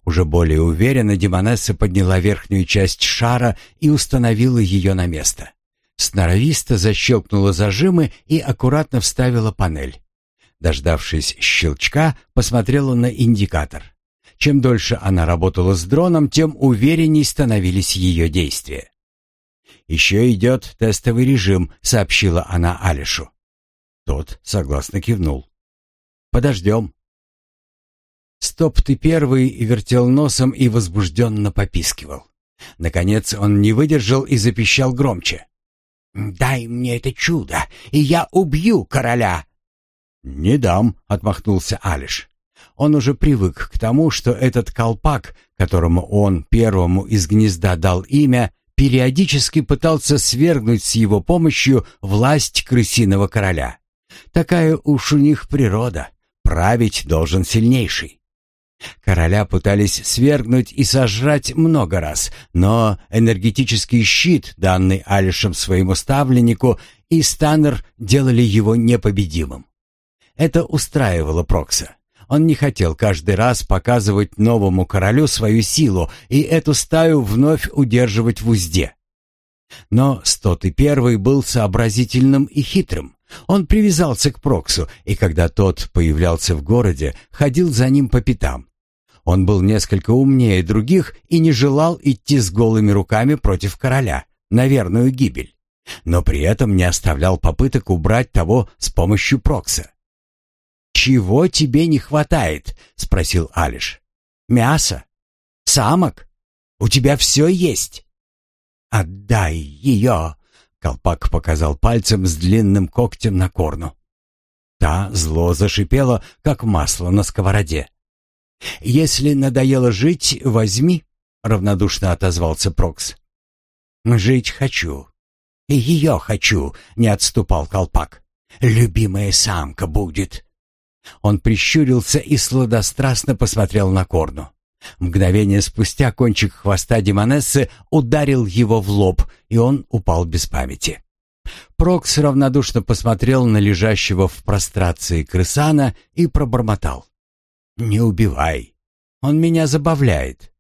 Уже более уверенно Демонесса подняла верхнюю часть шара и установила ее на место. Сноровисто защелкнула зажимы и аккуратно вставила панель. Дождавшись щелчка, посмотрела на индикатор. Чем дольше она работала с дроном, тем уверенней становились ее действия. «Еще идет тестовый режим», — сообщила она Алишу. Тот согласно кивнул. «Подождем». Стоп ты первый вертел носом и возбужденно попискивал. Наконец он не выдержал и запищал громче. «Дай мне это чудо, и я убью короля!» «Не дам», — отмахнулся Алиш. Он уже привык к тому, что этот колпак, которому он первому из гнезда дал имя, периодически пытался свергнуть с его помощью власть крысиного короля. Такая уж у них природа. Править должен сильнейший. Короля пытались свергнуть и сожрать много раз, но энергетический щит, данный Алишем своему ставленнику, и Станнер делали его непобедимым. Это устраивало Прокса. Он не хотел каждый раз показывать новому королю свою силу и эту стаю вновь удерживать в узде. Но Стот и Первый был сообразительным и хитрым. Он привязался к Проксу, и когда тот появлялся в городе, ходил за ним по пятам. Он был несколько умнее других и не желал идти с голыми руками против короля, на верную гибель, но при этом не оставлял попыток убрать того с помощью Прокса. «Чего тебе не хватает?» — спросил Алиш. «Мясо? Самок? У тебя все есть?» «Отдай ее!» — колпак показал пальцем с длинным когтем на корну. Та зло зашипела, как масло на сковороде. «Если надоело жить, возьми», — равнодушно отозвался Прокс. «Жить хочу. И ее хочу», — не отступал колпак. «Любимая самка будет». Он прищурился и сладострастно посмотрел на Корну. Мгновение спустя кончик хвоста Демонессы ударил его в лоб, и он упал без памяти. Прокс равнодушно посмотрел на лежащего в прострации крысана и пробормотал. «Не убивай. Он меня забавляет».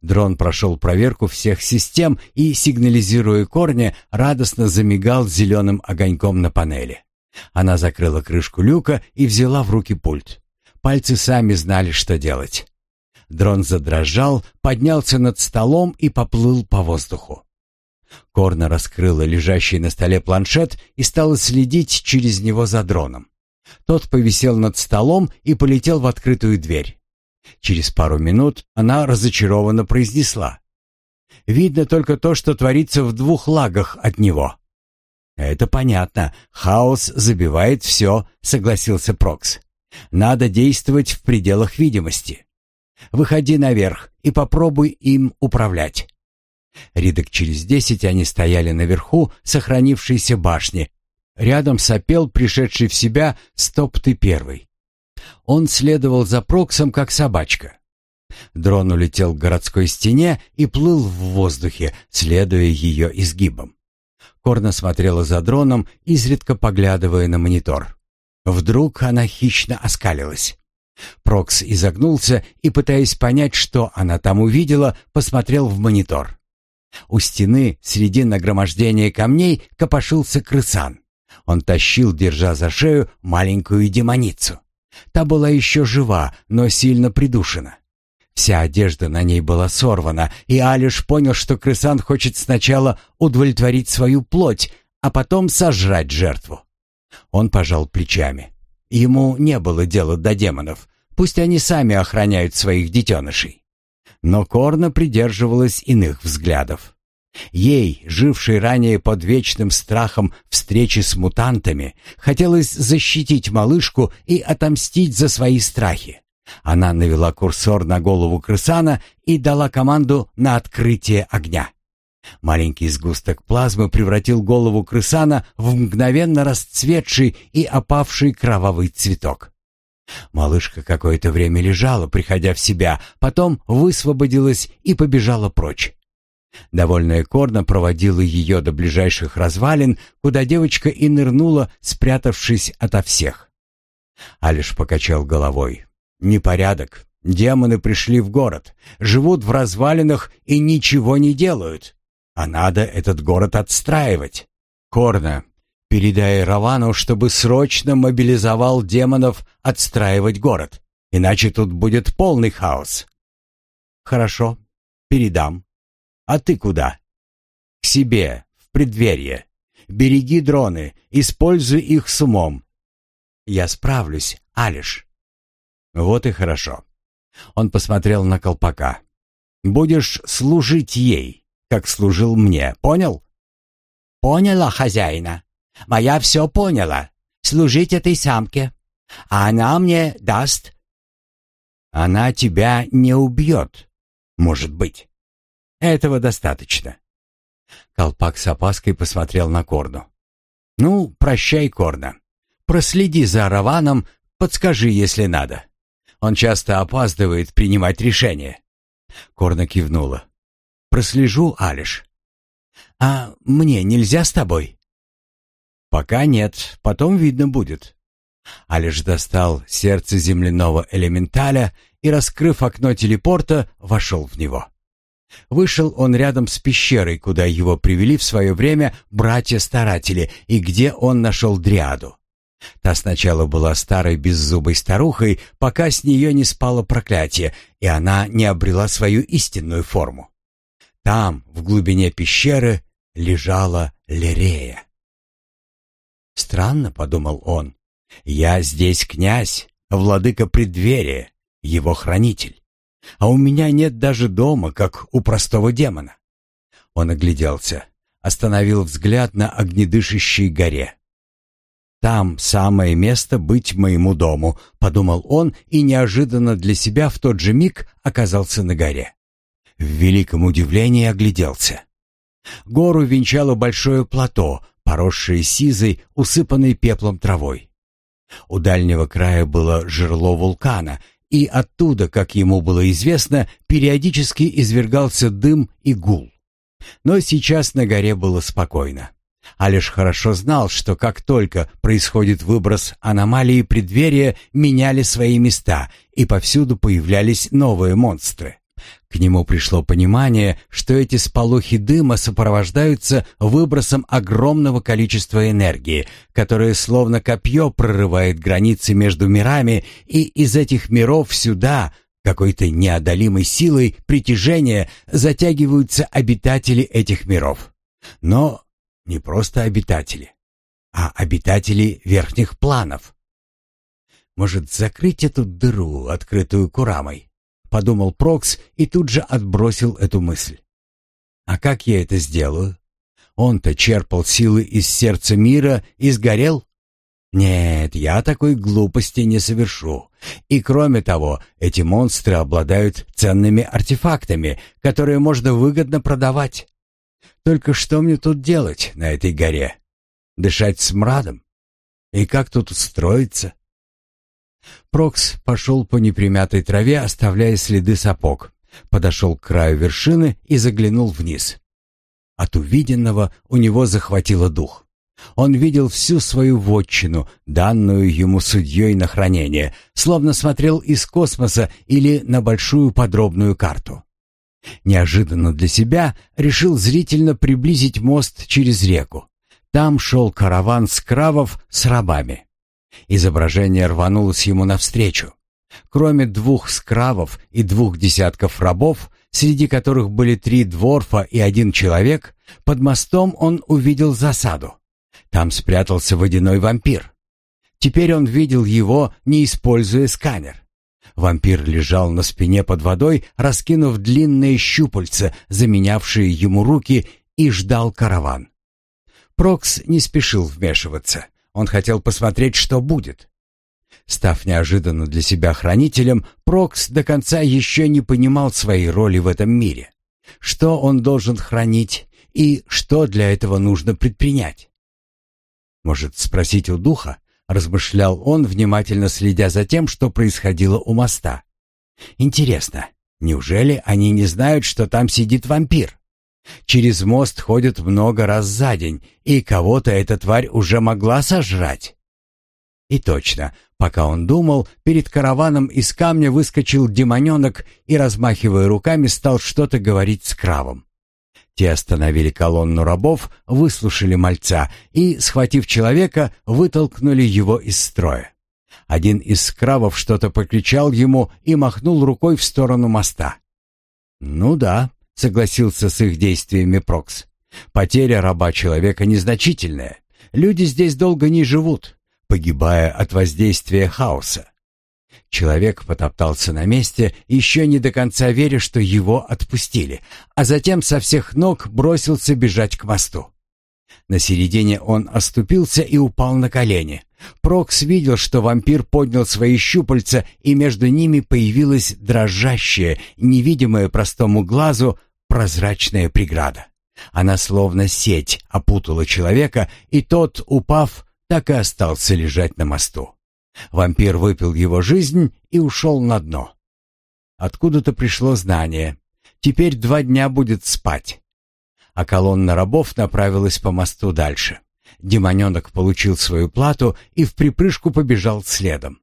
Дрон прошел проверку всех систем и, сигнализируя корня, радостно замигал зеленым огоньком на панели. Она закрыла крышку люка и взяла в руки пульт. Пальцы сами знали, что делать. Дрон задрожал, поднялся над столом и поплыл по воздуху. Корна раскрыла лежащий на столе планшет и стала следить через него за дроном. Тот повисел над столом и полетел в открытую дверь. Через пару минут она разочарованно произнесла. «Видно только то, что творится в двух лагах от него». «Это понятно. Хаос забивает все», — согласился Прокс. «Надо действовать в пределах видимости. Выходи наверх и попробуй им управлять». Ридок через десять они стояли наверху сохранившейся башни. Рядом сопел пришедший в себя стоптый первый. Он следовал за Проксом, как собачка. Дрон улетел к городской стене и плыл в воздухе, следуя ее изгибам. Корна смотрела за дроном, изредка поглядывая на монитор. Вдруг она хищно оскалилась. Прокс изогнулся и, пытаясь понять, что она там увидела, посмотрел в монитор. У стены, среди нагромождения камней, копошился крысан. Он тащил, держа за шею, маленькую демоницу. Та была еще жива, но сильно придушена. Вся одежда на ней была сорвана, и Алиш понял, что крысан хочет сначала удовлетворить свою плоть, а потом сожрать жертву. Он пожал плечами. Ему не было дела до демонов, пусть они сами охраняют своих детенышей. Но Корна придерживалась иных взглядов. Ей, жившей ранее под вечным страхом встречи с мутантами, хотелось защитить малышку и отомстить за свои страхи. Она навела курсор на голову крысана и дала команду на открытие огня. Маленький сгусток плазмы превратил голову крысана в мгновенно расцветший и опавший кровавый цветок. Малышка какое-то время лежала, приходя в себя, потом высвободилась и побежала прочь. Довольная Корна проводила ее до ближайших развалин, куда девочка и нырнула, спрятавшись ото всех. Алиш покачал головой. «Непорядок. Демоны пришли в город, живут в развалинах и ничего не делают. А надо этот город отстраивать. Корна, передай Равану, чтобы срочно мобилизовал демонов отстраивать город, иначе тут будет полный хаос». «Хорошо, передам», а ты куда? К себе, в преддверие. Береги дроны, используй их с умом. Я справлюсь, Алиш. Вот и хорошо. Он посмотрел на колпака. Будешь служить ей, как служил мне, понял? Поняла, хозяина. Моя все поняла. Служить этой самке. А она мне даст... Она тебя не убьет, может быть. Этого достаточно. Колпак с опаской посмотрел на Корну. «Ну, прощай, Корна. Проследи за Раваном, подскажи, если надо. Он часто опаздывает принимать решения». Корна кивнула. «Прослежу, Алиш». «А мне нельзя с тобой?» «Пока нет, потом видно будет». Алиш достал сердце земляного элементаля и, раскрыв окно телепорта, вошел в него. Вышел он рядом с пещерой, куда его привели в свое время братья-старатели, и где он нашел дриаду. Та сначала была старой беззубой старухой, пока с нее не спало проклятие, и она не обрела свою истинную форму. Там, в глубине пещеры, лежала Лерея. «Странно», — подумал он, — «я здесь князь, владыка преддверия, его хранитель, а у меня нет даже дома, как у простого демона». Он огляделся, остановил взгляд на огнедышащей горе. «Там самое место быть моему дому», — подумал он и неожиданно для себя в тот же миг оказался на горе. В великом удивлении огляделся. Гору венчало большое плато, поросшее сизой, усыпанной пеплом травой. У дальнего края было жерло вулкана, и оттуда, как ему было известно, периодически извергался дым и гул. Но сейчас на горе было спокойно. Алиш хорошо знал, что как только происходит выброс аномалии преддверия, меняли свои места, и повсюду появлялись новые монстры. К нему пришло понимание, что эти сполохи дыма сопровождаются выбросом огромного количества энергии, которое словно копье прорывает границы между мирами, и из этих миров сюда, какой-то неодолимой силой притяжения, затягиваются обитатели этих миров. Но не просто обитатели, а обитатели верхних планов. Может, закрыть эту дыру, открытую Курамой? Подумал Прокс и тут же отбросил эту мысль. А как я это сделаю? Он-то черпал силы из сердца мира и сгорел? Нет, я такой глупости не совершу. И кроме того, эти монстры обладают ценными артефактами, которые можно выгодно продавать. Только что мне тут делать на этой горе? Дышать смрадом? И как тут устроиться? Прокс пошел по непримятой траве, оставляя следы сапог. Подошел к краю вершины и заглянул вниз. От увиденного у него захватило дух. Он видел всю свою вотчину, данную ему судьей на хранение, словно смотрел из космоса или на большую подробную карту. Неожиданно для себя решил зрительно приблизить мост через реку. Там шел караван скравов с рабами. Изображение рванулось ему навстречу. Кроме двух скравов и двух десятков рабов, среди которых были три дворфа и один человек, под мостом он увидел засаду. Там спрятался водяной вампир. Теперь он видел его, не используя сканер. Вампир лежал на спине под водой, раскинув длинные щупальца, заменявшие ему руки, и ждал караван. Прокс не спешил вмешиваться. Он хотел посмотреть, что будет. Став неожиданно для себя хранителем, Прокс до конца еще не понимал своей роли в этом мире. Что он должен хранить и что для этого нужно предпринять? Может, спросить у духа? Размышлял он, внимательно следя за тем, что происходило у моста. Интересно, неужели они не знают, что там сидит вампир? Через мост ходят много раз за день, и кого-то эта тварь уже могла сожрать. И точно, пока он думал, перед караваном из камня выскочил демоненок и, размахивая руками, стал что-то говорить с кравом. Те остановили колонну рабов, выслушали мальца и, схватив человека, вытолкнули его из строя. Один из скравов что-то покричал ему и махнул рукой в сторону моста. «Ну да», — согласился с их действиями Прокс. «Потеря раба-человека незначительная. Люди здесь долго не живут, погибая от воздействия хаоса. Человек потоптался на месте, еще не до конца веря, что его отпустили, а затем со всех ног бросился бежать к мосту. На середине он оступился и упал на колени. Прокс видел, что вампир поднял свои щупальца, и между ними появилась дрожащая, невидимая простому глазу, прозрачная преграда. Она словно сеть опутала человека, и тот, упав, так и остался лежать на мосту. Вампир выпил его жизнь и ушел на дно. Откуда-то пришло знание. Теперь два дня будет спать. А колонна рабов направилась по мосту дальше. Демоненок получил свою плату и в припрыжку побежал следом.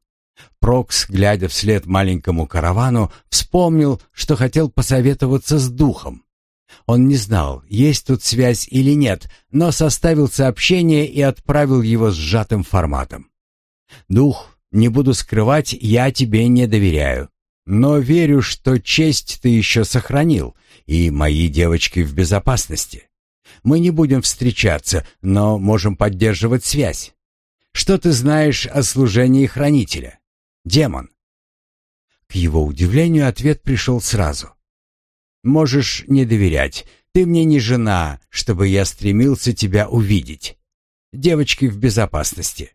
Прокс, глядя вслед маленькому каравану, вспомнил, что хотел посоветоваться с духом. Он не знал, есть тут связь или нет, но составил сообщение и отправил его сжатым форматом. «Дух, не буду скрывать, я тебе не доверяю. Но верю, что честь ты еще сохранил, и мои девочки в безопасности. Мы не будем встречаться, но можем поддерживать связь. Что ты знаешь о служении хранителя? Демон. К его удивлению ответ пришел сразу. Можешь не доверять. Ты мне не жена, чтобы я стремился тебя увидеть. Девочки в безопасности.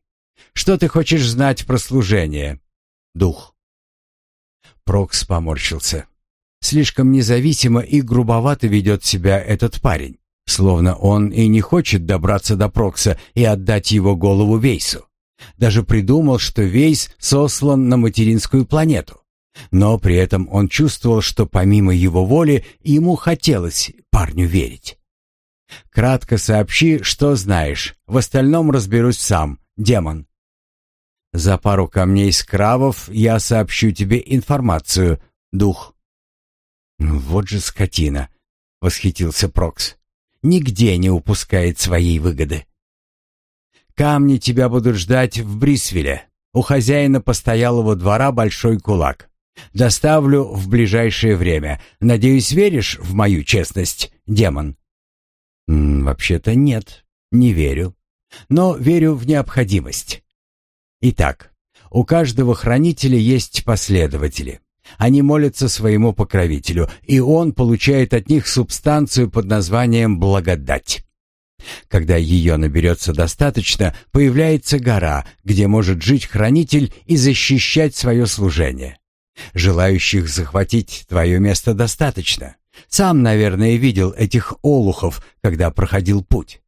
Что ты хочешь знать про служение? Дух. Прокс поморщился. Слишком независимо и грубовато ведет себя этот парень. Словно он и не хочет добраться до Прокса и отдать его голову Вейсу. Даже придумал, что Вейс сослан на материнскую планету. Но при этом он чувствовал, что помимо его воли ему хотелось парню верить. «Кратко сообщи, что знаешь. В остальном разберусь сам, демон». «За пару камней скравов я сообщу тебе информацию, дух». «Ну вот же скотина», — восхитился Прокс нигде не упускает своей выгоды. Камни тебя будут ждать в Брисвеле. У хозяина постоялого двора большой кулак. Доставлю в ближайшее время. Надеюсь, веришь в мою честность, демон? Вообще-то нет, не верю. Но верю в необходимость. Итак, у каждого хранителя есть последователи. Они молятся своему покровителю, и он получает от них субстанцию под названием благодать. Когда ее наберется достаточно, появляется гора, где может жить хранитель и защищать свое служение. Желающих захватить твое место достаточно. Сам, наверное, видел этих олухов, когда проходил путь.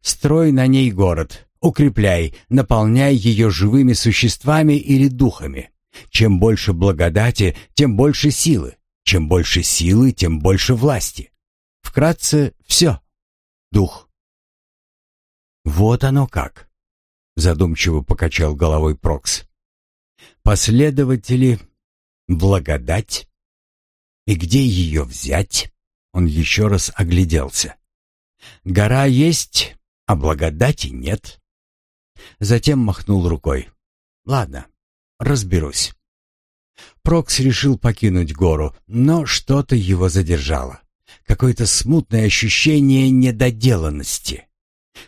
Строй на ней город, укрепляй, наполняй ее живыми существами или духами. Чем больше благодати, тем больше силы. Чем больше силы, тем больше власти. Вкратце, все. Дух. Вот оно как. Задумчиво покачал головой Прокс. Последователи, благодать. И где ее взять? Он еще раз огляделся. Гора есть, а благодати нет. Затем махнул рукой. Ладно, разберусь. Прокс решил покинуть гору, но что-то его задержало. Какое-то смутное ощущение недоделанности.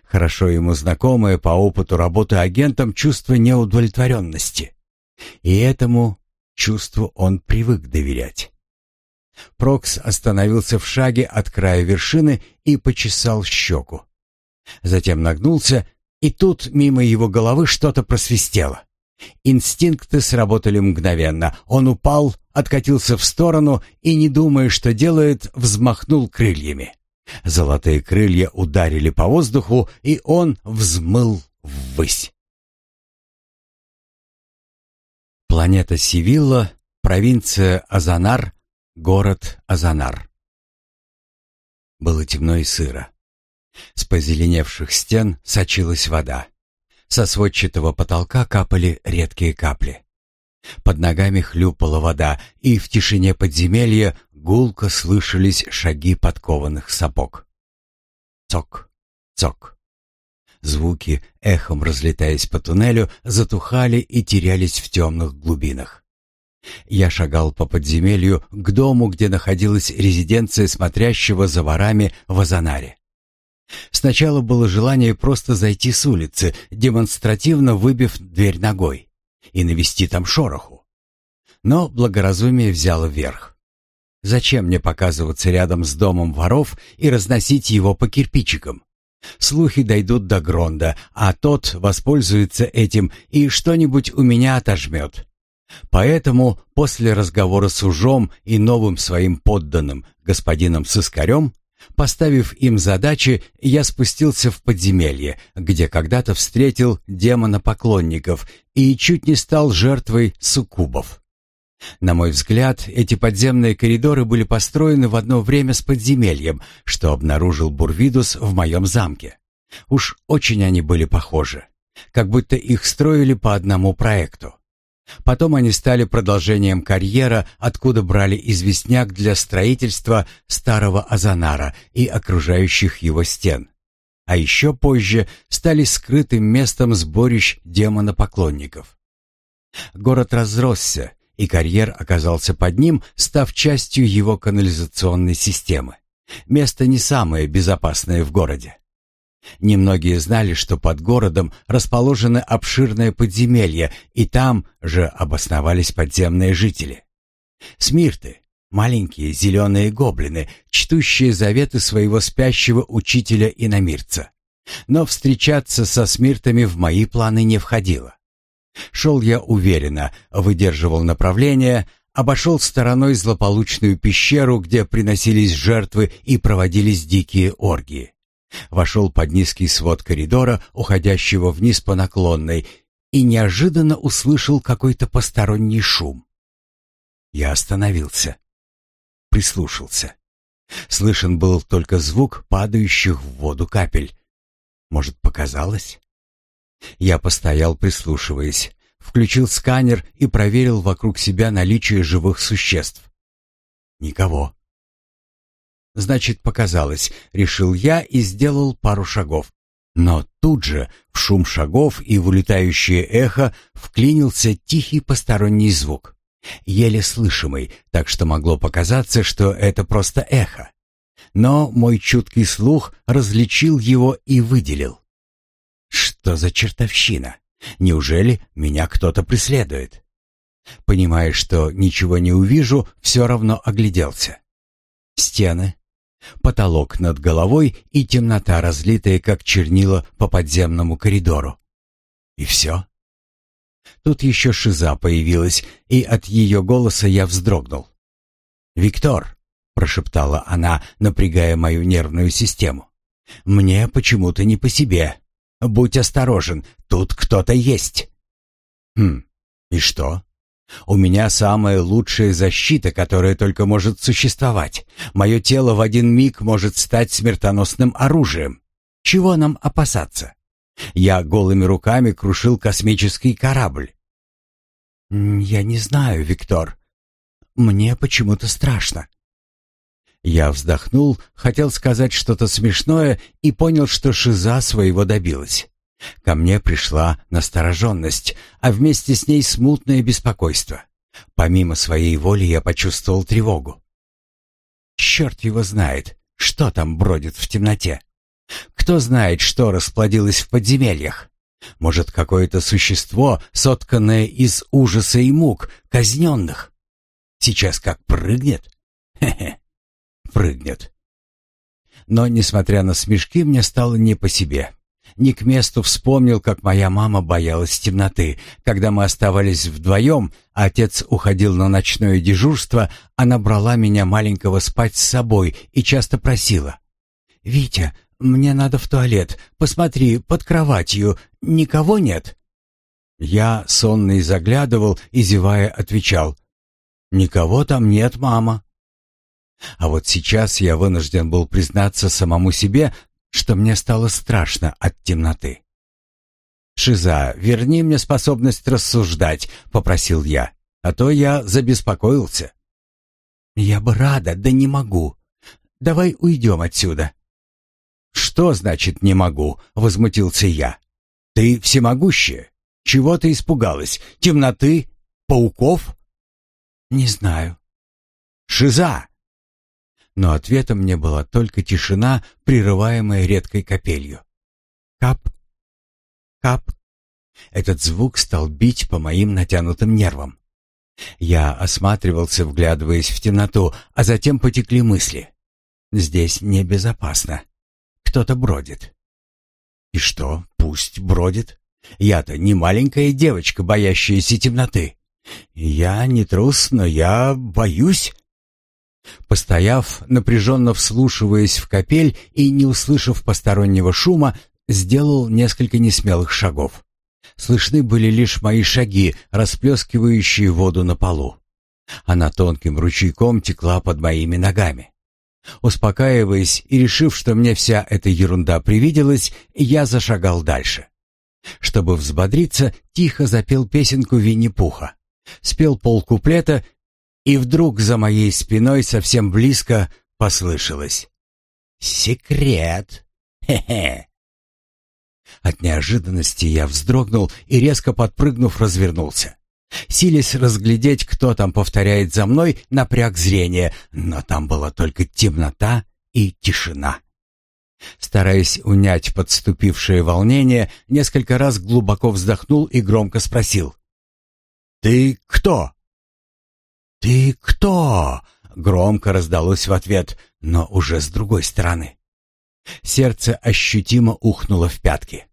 Хорошо ему знакомое по опыту работы агентом чувство неудовлетворенности. И этому чувству он привык доверять. Прокс остановился в шаге от края вершины и почесал щеку. Затем нагнулся, и тут мимо его головы что-то просвистело. Инстинкты сработали мгновенно. Он упал, откатился в сторону и, не думая, что делает, взмахнул крыльями. Золотые крылья ударили по воздуху, и он взмыл ввысь. Планета Сивилла, провинция Азанар, город Азанар. Было темно и сыро. С позеленевших стен сочилась вода. Со сводчатого потолка капали редкие капли. Под ногами хлюпала вода, и в тишине подземелья гулко слышались шаги подкованных сапог. Цок, цок. Звуки, эхом разлетаясь по туннелю, затухали и терялись в темных глубинах. Я шагал по подземелью к дому, где находилась резиденция смотрящего за ворами в Азанаре. Сначала было желание просто зайти с улицы, демонстративно выбив дверь ногой, и навести там шороху. Но благоразумие взяло верх. Зачем мне показываться рядом с домом воров и разносить его по кирпичикам? Слухи дойдут до Гронда, а тот воспользуется этим и что-нибудь у меня отожмет. Поэтому после разговора с ужом и новым своим подданным, господином Сыскарем, Поставив им задачи, я спустился в подземелье, где когда-то встретил демона-поклонников и чуть не стал жертвой суккубов. На мой взгляд, эти подземные коридоры были построены в одно время с подземельем, что обнаружил Бурвидус в моем замке. Уж очень они были похожи, как будто их строили по одному проекту. Потом они стали продолжением карьера, откуда брали известняк для строительства старого Азанара и окружающих его стен. А еще позже стали скрытым местом сборищ демонопоклонников. Город разросся, и карьер оказался под ним, став частью его канализационной системы. Место не самое безопасное в городе. Немногие знали, что под городом расположено обширное подземелье, и там же обосновались подземные жители. Смирты, маленькие зеленые гоблины, чтущие заветы своего спящего учителя-иномирца. Но встречаться со смиртами в мои планы не входило. Шел я уверенно, выдерживал направление, обошел стороной злополучную пещеру, где приносились жертвы и проводились дикие оргии. Вошел под низкий свод коридора, уходящего вниз по наклонной, и неожиданно услышал какой-то посторонний шум. Я остановился, прислушался. Слышен был только звук падающих в воду капель. Может, показалось? Я постоял, прислушиваясь, включил сканер и проверил вокруг себя наличие живых существ. Никого. Значит, показалось, решил я и сделал пару шагов. Но тут же в шум шагов и в улетающее эхо вклинился тихий посторонний звук. Еле слышимый, так что могло показаться, что это просто эхо. Но мой чуткий слух различил его и выделил. Что за чертовщина? Неужели меня кто-то преследует? Понимая, что ничего не увижу, все равно огляделся. Стены, потолок над головой и темнота, разлитая как чернила по подземному коридору. И все. Тут еще шиза появилась, и от ее голоса я вздрогнул. «Виктор», — прошептала она, напрягая мою нервную систему, — «мне почему-то не по себе. Будь осторожен, тут кто-то есть». «Хм, и что?» У меня самая лучшая защита, которая только может существовать. Мое тело в один миг может стать смертоносным оружием. Чего нам опасаться? Я голыми руками крушил космический корабль. Я не знаю, Виктор. Мне почему-то страшно. Я вздохнул, хотел сказать что-то смешное и понял, что шиза своего добилась. Ко мне пришла настороженность, а вместе с ней смутное беспокойство. Помимо своей воли я почувствовал тревогу. Черт его знает, что там бродит в темноте. Кто знает, что расплодилось в подземельях? Может, какое-то существо, сотканное из ужаса и мук, казненных? Сейчас как прыгнет? Хе-хе, прыгнет. Но, несмотря на смешки, мне стало не по себе. Не к месту вспомнил, как моя мама боялась темноты. Когда мы оставались вдвоем, а отец уходил на ночное дежурство, она брала меня маленького спать с собой и часто просила. «Витя, мне надо в туалет. Посмотри, под кроватью никого нет?» Я, сонный, заглядывал и, зевая, отвечал. «Никого там нет, мама». А вот сейчас я вынужден был признаться самому себе, что мне стало страшно от темноты. «Шиза, верни мне способность рассуждать», — попросил я, «а то я забеспокоился». «Я бы рада, да не могу. Давай уйдем отсюда». «Что значит «не могу»?» — возмутился я. «Ты всемогущая. Чего ты испугалась? Темноты? Пауков?» «Не знаю». «Шиза!» Но ответом мне была только тишина, прерываемая редкой капелью. Кап, кап. Этот звук стал бить по моим натянутым нервам. Я осматривался, вглядываясь в темноту, а затем потекли мысли. Здесь небезопасно. Кто-то бродит. И что, пусть бродит. Я-то не маленькая девочка, боящаяся темноты. Я не трус, но я боюсь. Постояв, напряженно вслушиваясь в капель и не услышав постороннего шума, сделал несколько несмелых шагов. Слышны были лишь мои шаги, расплескивающие воду на полу. Она тонким ручейком текла под моими ногами. Успокаиваясь и решив, что мне вся эта ерунда привиделась, я зашагал дальше. Чтобы взбодриться, тихо запел песенку Винни-Пуха. Спел полкуплета, и вдруг за моей спиной совсем близко послышалось. «Секрет! Хе-хе!» От неожиданности я вздрогнул и, резко подпрыгнув, развернулся. Силясь разглядеть, кто там повторяет за мной, напряг зрение, но там была только темнота и тишина. Стараясь унять подступившее волнение, несколько раз глубоко вздохнул и громко спросил. «Ты кто?» «Ты кто?» — громко раздалось в ответ, но уже с другой стороны. Сердце ощутимо ухнуло в пятки.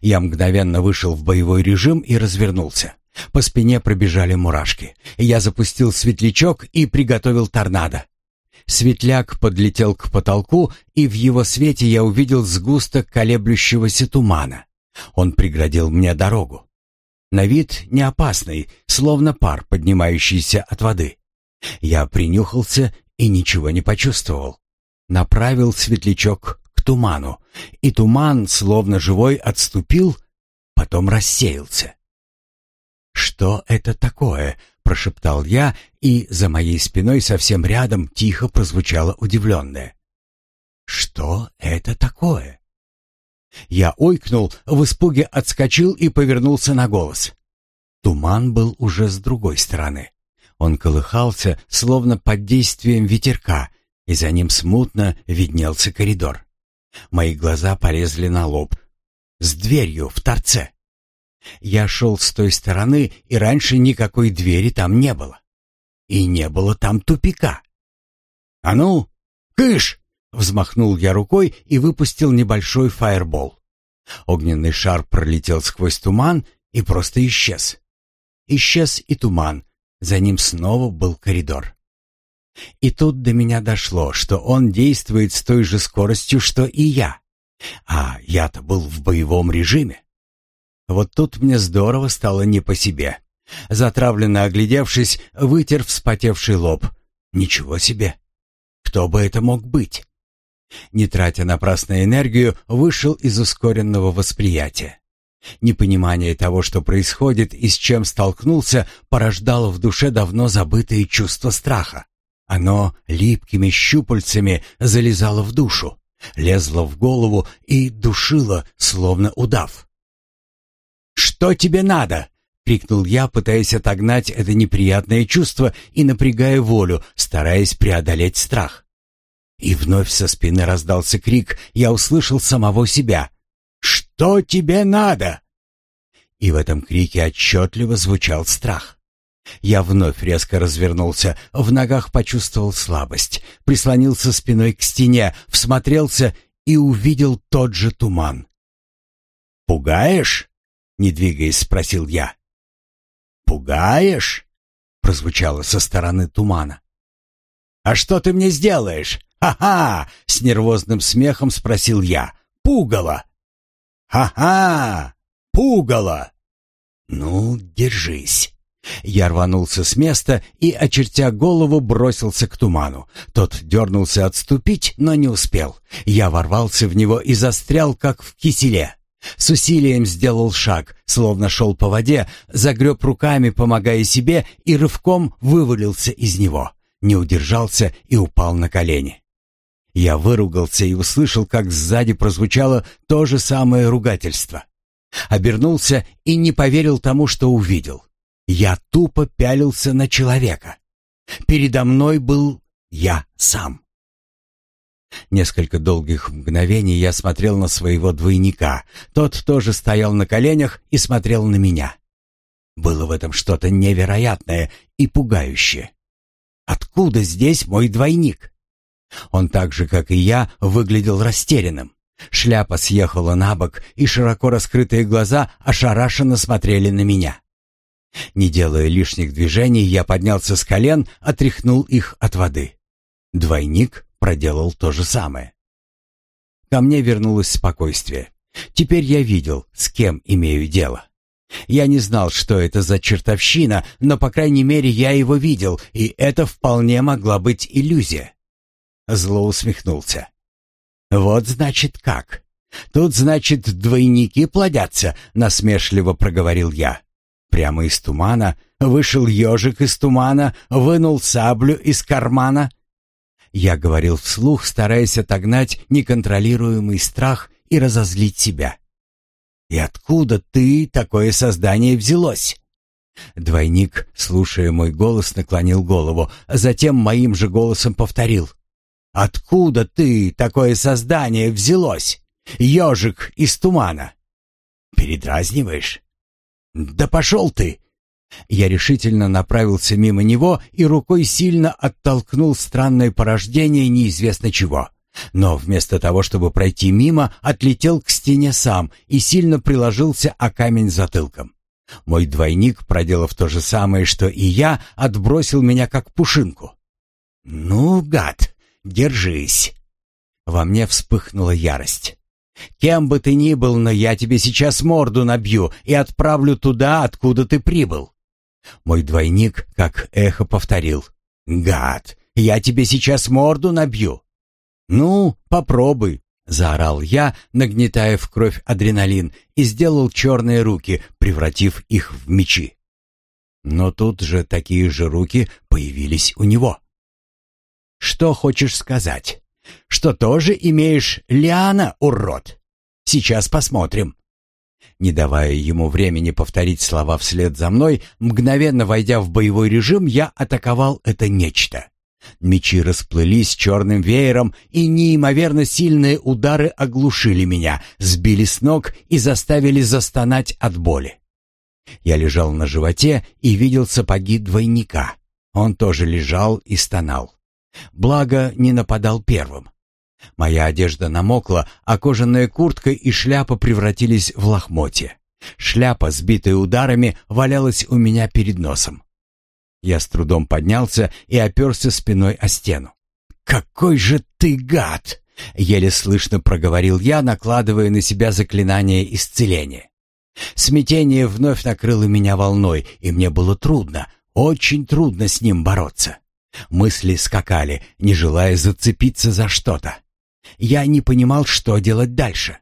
Я мгновенно вышел в боевой режим и развернулся. По спине пробежали мурашки. Я запустил светлячок и приготовил торнадо. Светляк подлетел к потолку, и в его свете я увидел сгусток колеблющегося тумана. Он преградил мне дорогу. На вид не опасный, словно пар, поднимающийся от воды. Я принюхался и ничего не почувствовал. Направил светлячок к туману, и туман, словно живой, отступил, потом рассеялся. «Что это такое?» — прошептал я, и за моей спиной совсем рядом тихо прозвучало удивленное. «Что это такое?» Я ойкнул, в испуге отскочил и повернулся на голос. Туман был уже с другой стороны. Он колыхался, словно под действием ветерка, и за ним смутно виднелся коридор. Мои глаза полезли на лоб. С дверью в торце. Я шел с той стороны, и раньше никакой двери там не было. И не было там тупика. «А ну, кыш!» — взмахнул я рукой и выпустил небольшой фаербол. Огненный шар пролетел сквозь туман и просто исчез. Исчез и туман, за ним снова был коридор. И тут до меня дошло, что он действует с той же скоростью, что и я. А я-то был в боевом режиме. Вот тут мне здорово стало не по себе. Затравленно оглядевшись, вытер вспотевший лоб. Ничего себе! Кто бы это мог быть? Не тратя напрасно энергию, вышел из ускоренного восприятия. Непонимание того, что происходит и с чем столкнулся, порождало в душе давно забытые чувства страха. Оно липкими щупальцами залезало в душу, лезло в голову и душило, словно удав. «Что тебе надо?» — крикнул я, пытаясь отогнать это неприятное чувство и напрягая волю, стараясь преодолеть страх. И вновь со спины раздался крик, я услышал самого себя. «Что тебе надо?» И в этом крике отчетливо звучал страх. Я вновь резко развернулся, в ногах почувствовал слабость, прислонился спиной к стене, всмотрелся и увидел тот же туман. «Пугаешь?» — не двигаясь, спросил я. «Пугаешь?» — прозвучало со стороны тумана. «А что ты мне сделаешь? Ха-ха!» — с нервозным смехом спросил я. «Пугало!» «Ха-ха! Пугало!» «Ну, держись!» Я рванулся с места и, очертя голову, бросился к туману. Тот дернулся отступить, но не успел. Я ворвался в него и застрял, как в киселе. С усилием сделал шаг, словно шел по воде, загреб руками, помогая себе, и рывком вывалился из него. Не удержался и упал на колени. Я выругался и услышал, как сзади прозвучало то же самое ругательство. Обернулся и не поверил тому, что увидел. Я тупо пялился на человека. Передо мной был я сам. Несколько долгих мгновений я смотрел на своего двойника. Тот тоже стоял на коленях и смотрел на меня. Было в этом что-то невероятное и пугающее. Откуда здесь мой двойник? Он так же, как и я, выглядел растерянным. Шляпа съехала на бок, и широко раскрытые глаза ошарашенно смотрели на меня. Не делая лишних движений, я поднялся с колен, отряхнул их от воды. Двойник проделал то же самое. Ко мне вернулось спокойствие. Теперь я видел, с кем имею дело. Я не знал, что это за чертовщина, но, по крайней мере, я его видел, и это вполне могла быть иллюзия. Зло усмехнулся. «Вот значит как. Тут, значит, двойники плодятся», — насмешливо проговорил я. Прямо из тумана Вышел ежик из тумана, вынул саблю из кармана. Я говорил вслух, стараясь отогнать неконтролируемый страх и разозлить себя. «И откуда ты, такое создание, взялось?» Двойник, слушая мой голос, наклонил голову, а затем моим же голосом повторил. «Откуда ты, такое создание, взялось? Ежик из тумана!» «Передразниваешь?» «Да пошел ты!» Я решительно направился мимо него и рукой сильно оттолкнул странное порождение неизвестно чего. Но вместо того, чтобы пройти мимо, отлетел к стене сам и сильно приложился о камень затылком. Мой двойник, проделав то же самое, что и я, отбросил меня как пушинку. «Ну, гад, держись!» Во мне вспыхнула ярость. «Кем бы ты ни был, но я тебе сейчас морду набью и отправлю туда, откуда ты прибыл. Мой двойник, как эхо, повторил. «Гад, я тебе сейчас морду набью!» «Ну, попробуй!» — заорал я, нагнетая в кровь адреналин, и сделал черные руки, превратив их в мечи. Но тут же такие же руки появились у него. «Что хочешь сказать? Что тоже имеешь лиана, урод? Сейчас посмотрим!» Не давая ему времени повторить слова вслед за мной, мгновенно войдя в боевой режим, я атаковал это нечто. Мечи расплылись черным веером, и неимоверно сильные удары оглушили меня, сбили с ног и заставили застонать от боли. Я лежал на животе и видел сапоги двойника. Он тоже лежал и стонал. Благо, не нападал первым. Моя одежда намокла, а кожаная куртка и шляпа превратились в лохмотья. Шляпа, сбитая ударами, валялась у меня перед носом. Я с трудом поднялся и оперся спиной о стену. «Какой же ты гад!» — еле слышно проговорил я, накладывая на себя заклинание исцеления. Смятение вновь накрыло меня волной, и мне было трудно, очень трудно с ним бороться. Мысли скакали, не желая зацепиться за что-то. Я не понимал, что делать дальше.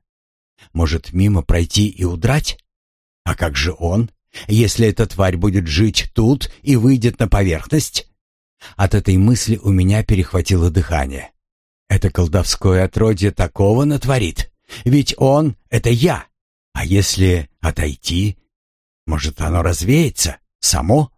Может, мимо пройти и удрать? А как же он, если эта тварь будет жить тут и выйдет на поверхность? От этой мысли у меня перехватило дыхание. Это колдовское отродье такого натворит. Ведь он — это я. А если отойти, может, оно развеется само?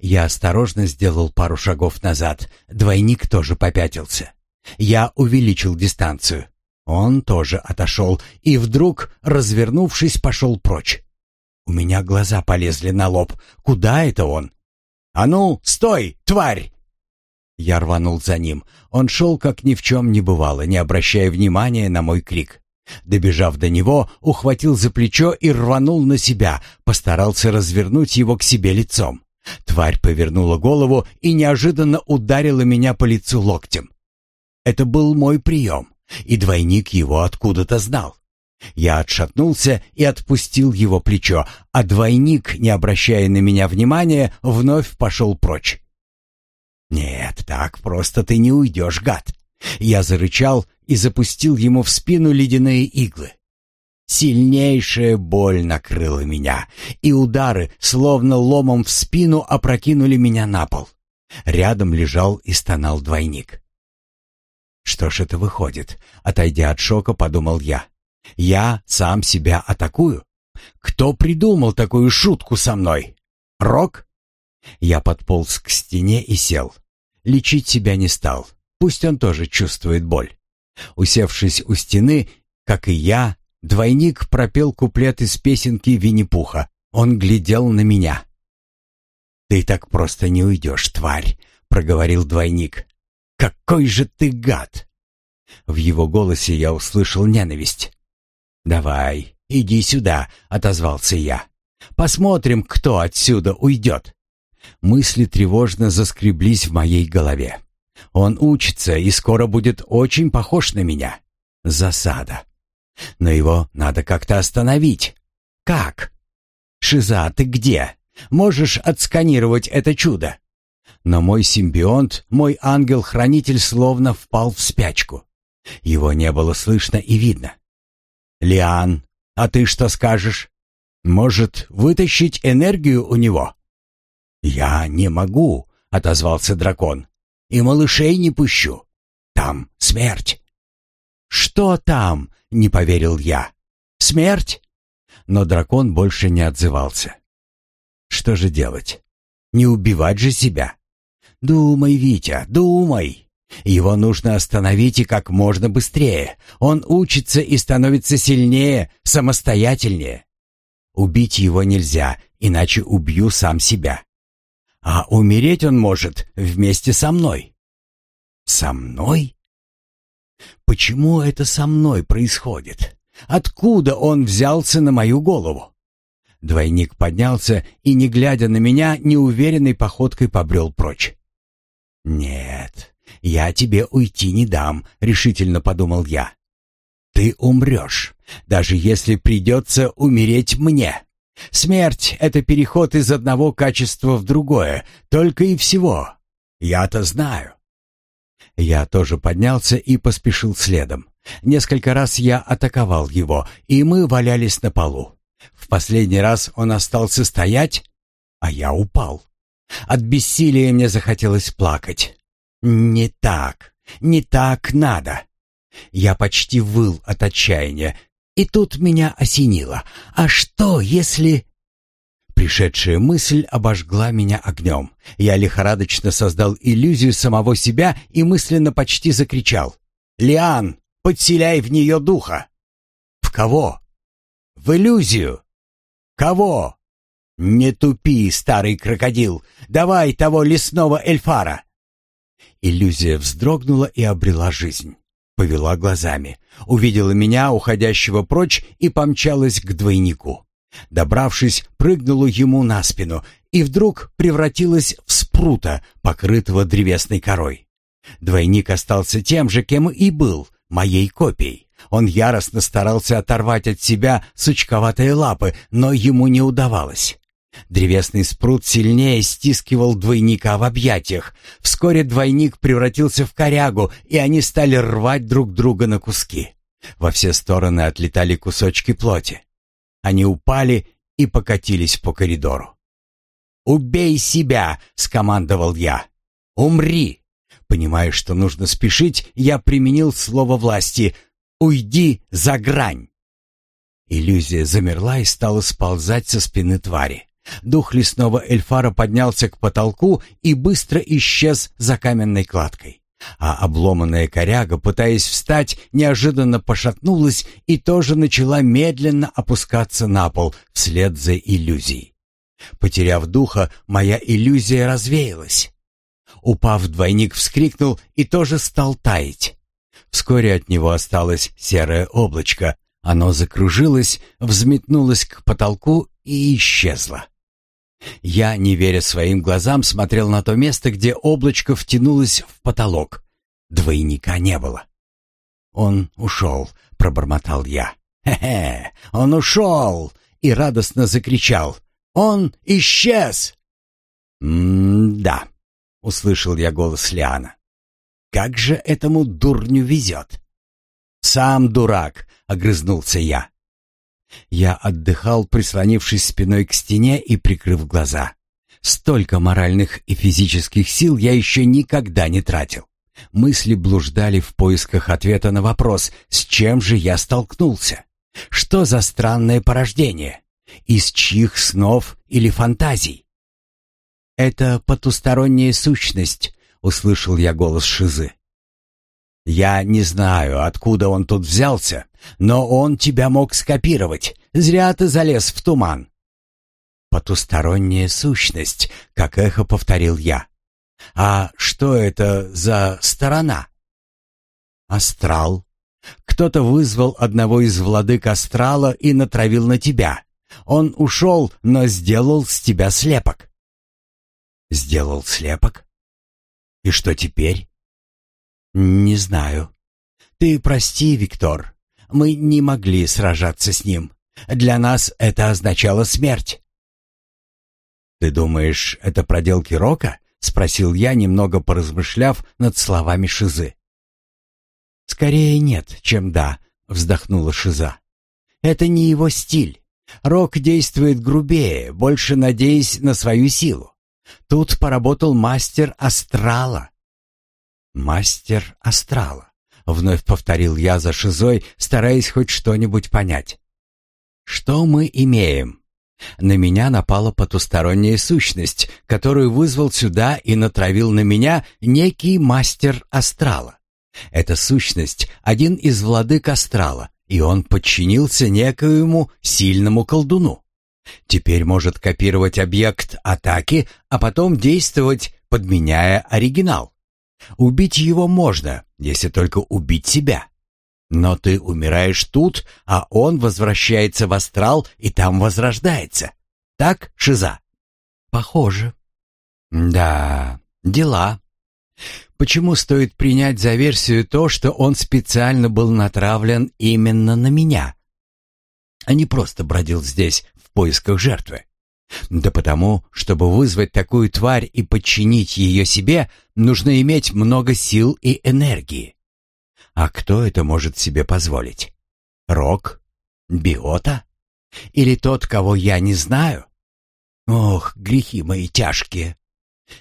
Я осторожно сделал пару шагов назад. Двойник тоже попятился. Я увеличил дистанцию. Он тоже отошел и вдруг, развернувшись, пошел прочь. У меня глаза полезли на лоб. Куда это он? «А ну, стой, тварь!» Я рванул за ним. Он шел, как ни в чем не бывало, не обращая внимания на мой крик. Добежав до него, ухватил за плечо и рванул на себя, постарался развернуть его к себе лицом. Тварь повернула голову и неожиданно ударила меня по лицу локтем. Это был мой прием, и двойник его откуда-то знал. Я отшатнулся и отпустил его плечо, а двойник, не обращая на меня внимания, вновь пошел прочь. «Нет, так просто ты не уйдешь, гад!» Я зарычал и запустил ему в спину ледяные иглы. Сильнейшая боль накрыла меня, и удары, словно ломом в спину, опрокинули меня на пол. Рядом лежал и стонал двойник. Что ж это выходит? Отойдя от шока, подумал я. Я сам себя атакую? Кто придумал такую шутку со мной? Рок? Я подполз к стене и сел. Лечить себя не стал. Пусть он тоже чувствует боль. Усевшись у стены, как и я, двойник пропел куплет из песенки Винни-Пуха. Он глядел на меня. «Ты так просто не уйдешь, тварь», — проговорил двойник. «Какой же ты гад!» В его голосе я услышал ненависть. «Давай, иди сюда», — отозвался я. «Посмотрим, кто отсюда уйдет». Мысли тревожно заскреблись в моей голове. Он учится и скоро будет очень похож на меня. Засада. Но его надо как-то остановить. Как? Шиза, ты где? Можешь отсканировать это чудо? Но мой симбионт, мой ангел-хранитель словно впал в спячку. Его не было слышно и видно. «Лиан, а ты что скажешь? Может, вытащить энергию у него?» «Я не могу», — отозвался дракон. «И малышей не пущу. Там смерть». «Что там?» — не поверил я. «Смерть?» Но дракон больше не отзывался. «Что же делать? Не убивать же себя?» «Думай, Витя, думай!» Его нужно остановить и как можно быстрее. Он учится и становится сильнее, самостоятельнее. Убить его нельзя, иначе убью сам себя. А умереть он может вместе со мной. Со мной? Почему это со мной происходит? Откуда он взялся на мою голову? Двойник поднялся и, не глядя на меня, неуверенной походкой побрел прочь. «Нет, я тебе уйти не дам», — решительно подумал я. «Ты умрешь, даже если придется умереть мне. Смерть — это переход из одного качества в другое, только и всего. Я-то знаю». Я тоже поднялся и поспешил следом. Несколько раз я атаковал его, и мы валялись на полу. В последний раз он остался стоять, а я упал. От бессилия мне захотелось плакать. Не так, не так надо. Я почти выл от отчаяния, и тут меня осенило. А что, если... Пришедшая мысль обожгла меня огнем. Я лихорадочно создал иллюзию самого себя и мысленно почти закричал. «Лиан, подселяй в нее духа!» «В кого?» «В иллюзию!» «Кого?» «Не тупи, старый крокодил! Давай того лесного эльфара!» Иллюзия вздрогнула и обрела жизнь. Повела глазами, увидела меня, уходящего прочь, и помчалась к двойнику. Добравшись, прыгнула ему на спину и вдруг превратилась в спрута, покрытого древесной корой. Двойник остался тем же, кем и был, моей копией. Он яростно старался оторвать от себя сучковатые лапы, но ему не удавалось. Древесный спрут сильнее стискивал двойника в объятиях. Вскоре двойник превратился в корягу, и они стали рвать друг друга на куски. Во все стороны отлетали кусочки плоти. Они упали и покатились по коридору. «Убей себя!» — скомандовал я. «Умри!» Понимая, что нужно спешить, я применил слово власти «Уйди за грань!» Иллюзия замерла и стала сползать со спины твари. Дух лесного эльфара поднялся к потолку и быстро исчез за каменной кладкой. А обломанная коряга, пытаясь встать, неожиданно пошатнулась и тоже начала медленно опускаться на пол вслед за иллюзией. Потеряв духа, моя иллюзия развеялась. Упав, двойник вскрикнул и тоже стал таять. Вскоре от него осталось серое облачко. Оно закружилось, взметнулось к потолку и исчезло. Я, не веря своим глазам, смотрел на то место, где облачко втянулось в потолок. Двойника не было. «Он ушел», — пробормотал я. «Хе-хе, он ушел!» и радостно закричал. «Он исчез!» «М-да», — услышал я голос Лиана. «Как же этому дурню везет!» «Сам дурак!» — огрызнулся я. Я отдыхал, прислонившись спиной к стене и прикрыв глаза. Столько моральных и физических сил я еще никогда не тратил. Мысли блуждали в поисках ответа на вопрос, с чем же я столкнулся. Что за странное порождение? Из чьих снов или фантазий? «Это потусторонняя сущность», — услышал я голос Шизы. «Я не знаю, откуда он тут взялся, но он тебя мог скопировать. Зря ты залез в туман. Потусторонняя сущность, как эхо повторил я. А что это за сторона? Астрал. Кто-то вызвал одного из владык астрала и натравил на тебя. Он ушел, но сделал с тебя слепок. Сделал слепок? И что теперь? Не знаю. Ты прости, Виктор. Мы не могли сражаться с ним. Для нас это означало смерть. «Ты думаешь, это проделки Рока?» — спросил я, немного поразмышляв над словами Шизы. «Скорее нет, чем да», — вздохнула Шиза. «Это не его стиль. Рок действует грубее, больше надеясь на свою силу. Тут поработал мастер астрала». «Мастер астрала», — вновь повторил я за шизой, стараясь хоть что-нибудь понять. «Что мы имеем?» На меня напала потусторонняя сущность, которую вызвал сюда и натравил на меня некий мастер астрала. Эта сущность — один из владык астрала, и он подчинился некоему сильному колдуну. Теперь может копировать объект атаки, а потом действовать, подменяя оригинал. Убить его можно, если только убить себя. Но ты умираешь тут, а он возвращается в астрал и там возрождается. Так, Шиза? Похоже. Да, дела. Почему стоит принять за версию то, что он специально был натравлен именно на меня, а не просто бродил здесь в поисках жертвы? Да потому, чтобы вызвать такую тварь и подчинить ее себе, нужно иметь много сил и энергии. А кто это может себе позволить? Рок? Биота? Или тот, кого я не знаю? Ох, грехи мои тяжкие.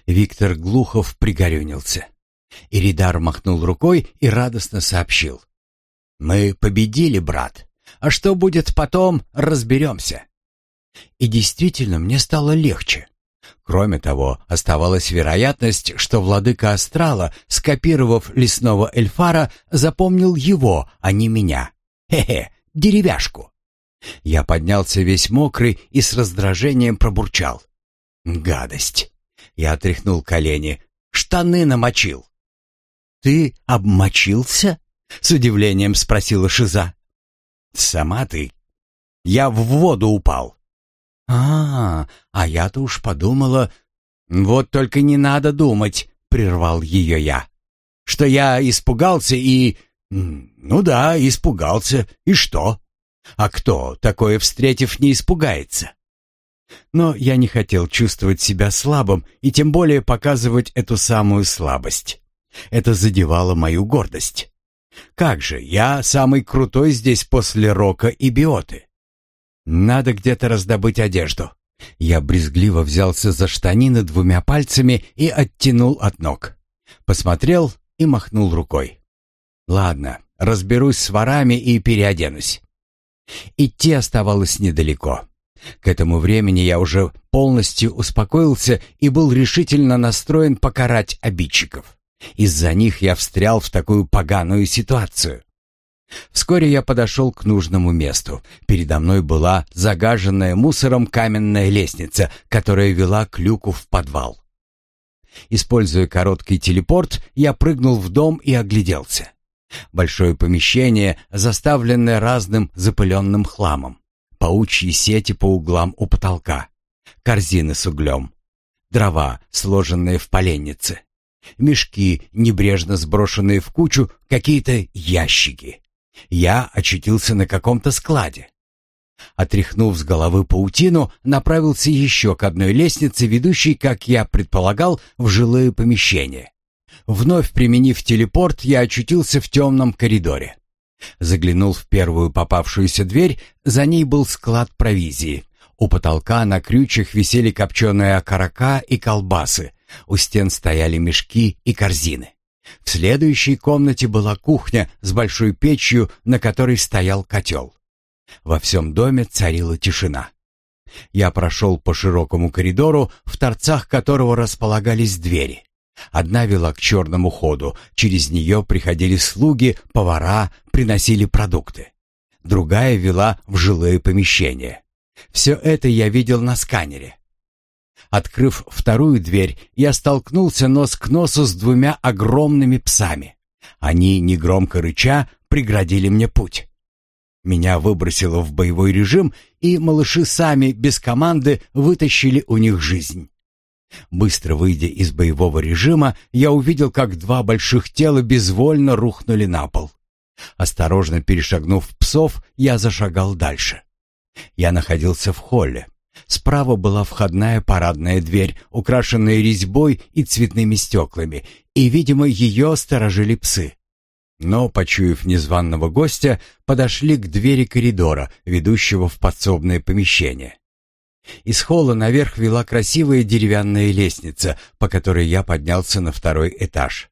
Виктор Глухов пригорюнился. Иридар махнул рукой и радостно сообщил. «Мы победили, брат. А что будет потом, разберемся». И действительно, мне стало легче. Кроме того, оставалась вероятность, что владыка Астрала, скопировав лесного эльфара, запомнил его, а не меня. Хе-хе, деревяшку. Я поднялся весь мокрый и с раздражением пробурчал. Гадость. Я отряхнул колени. Штаны намочил. «Ты обмочился?» — с удивлением спросила Шиза. «Сама ты. Я в воду упал». «А, а я-то уж подумала...» «Вот только не надо думать», — прервал ее я. «Что я испугался и...» «Ну да, испугался. И что? А кто, такое встретив, не испугается?» Но я не хотел чувствовать себя слабым и тем более показывать эту самую слабость. Это задевало мою гордость. Как же, я самый крутой здесь после рока и биоты. Надо где-то раздобыть одежду. Я брезгливо взялся за штанины двумя пальцами и оттянул от ног. Посмотрел и махнул рукой. Ладно, разберусь с ворами и переоденусь. Идти оставалось недалеко. К этому времени я уже полностью успокоился и был решительно настроен покарать обидчиков. Из-за них я встрял в такую поганую ситуацию. Вскоре я подошел к нужному месту. Передо мной была загаженная мусором каменная лестница, которая вела к люку в подвал. Используя короткий телепорт, я прыгнул в дом и огляделся. Большое помещение, заставленное разным запыленным хламом. Паучьи сети по углам у потолка. Корзины с углем. Дрова, сложенные в поленнице. Мешки, небрежно сброшенные в кучу, какие-то ящики. Я очутился на каком-то складе. Отряхнув с головы паутину, направился еще к одной лестнице, ведущей, как я предполагал, в жилые помещения. Вновь применив телепорт, я очутился в темном коридоре. Заглянул в первую попавшуюся дверь, за ней был склад провизии. У потолка на крючьях висели копченые окорока и колбасы, у стен стояли мешки и корзины. В следующей комнате была кухня с большой печью, на которой стоял котел. Во всем доме царила тишина. Я прошел по широкому коридору, в торцах которого располагались двери. Одна вела к черному ходу, через нее приходили слуги, повара, приносили продукты. Другая вела в жилые помещения. Все это я видел на сканере. Открыв вторую дверь, я столкнулся нос к носу с двумя огромными псами. Они, негромко рыча, преградили мне путь. Меня выбросило в боевой режим, и малыши сами, без команды, вытащили у них жизнь. Быстро выйдя из боевого режима, я увидел, как два больших тела безвольно рухнули на пол. Осторожно перешагнув псов, я зашагал дальше. Я находился в холле. Справа была входная парадная дверь, украшенная резьбой и цветными стеклами, и, видимо, ее сторожили псы. Но, почуяв незваного гостя, подошли к двери коридора, ведущего в подсобное помещение. Из холла наверх вела красивая деревянная лестница, по которой я поднялся на второй этаж.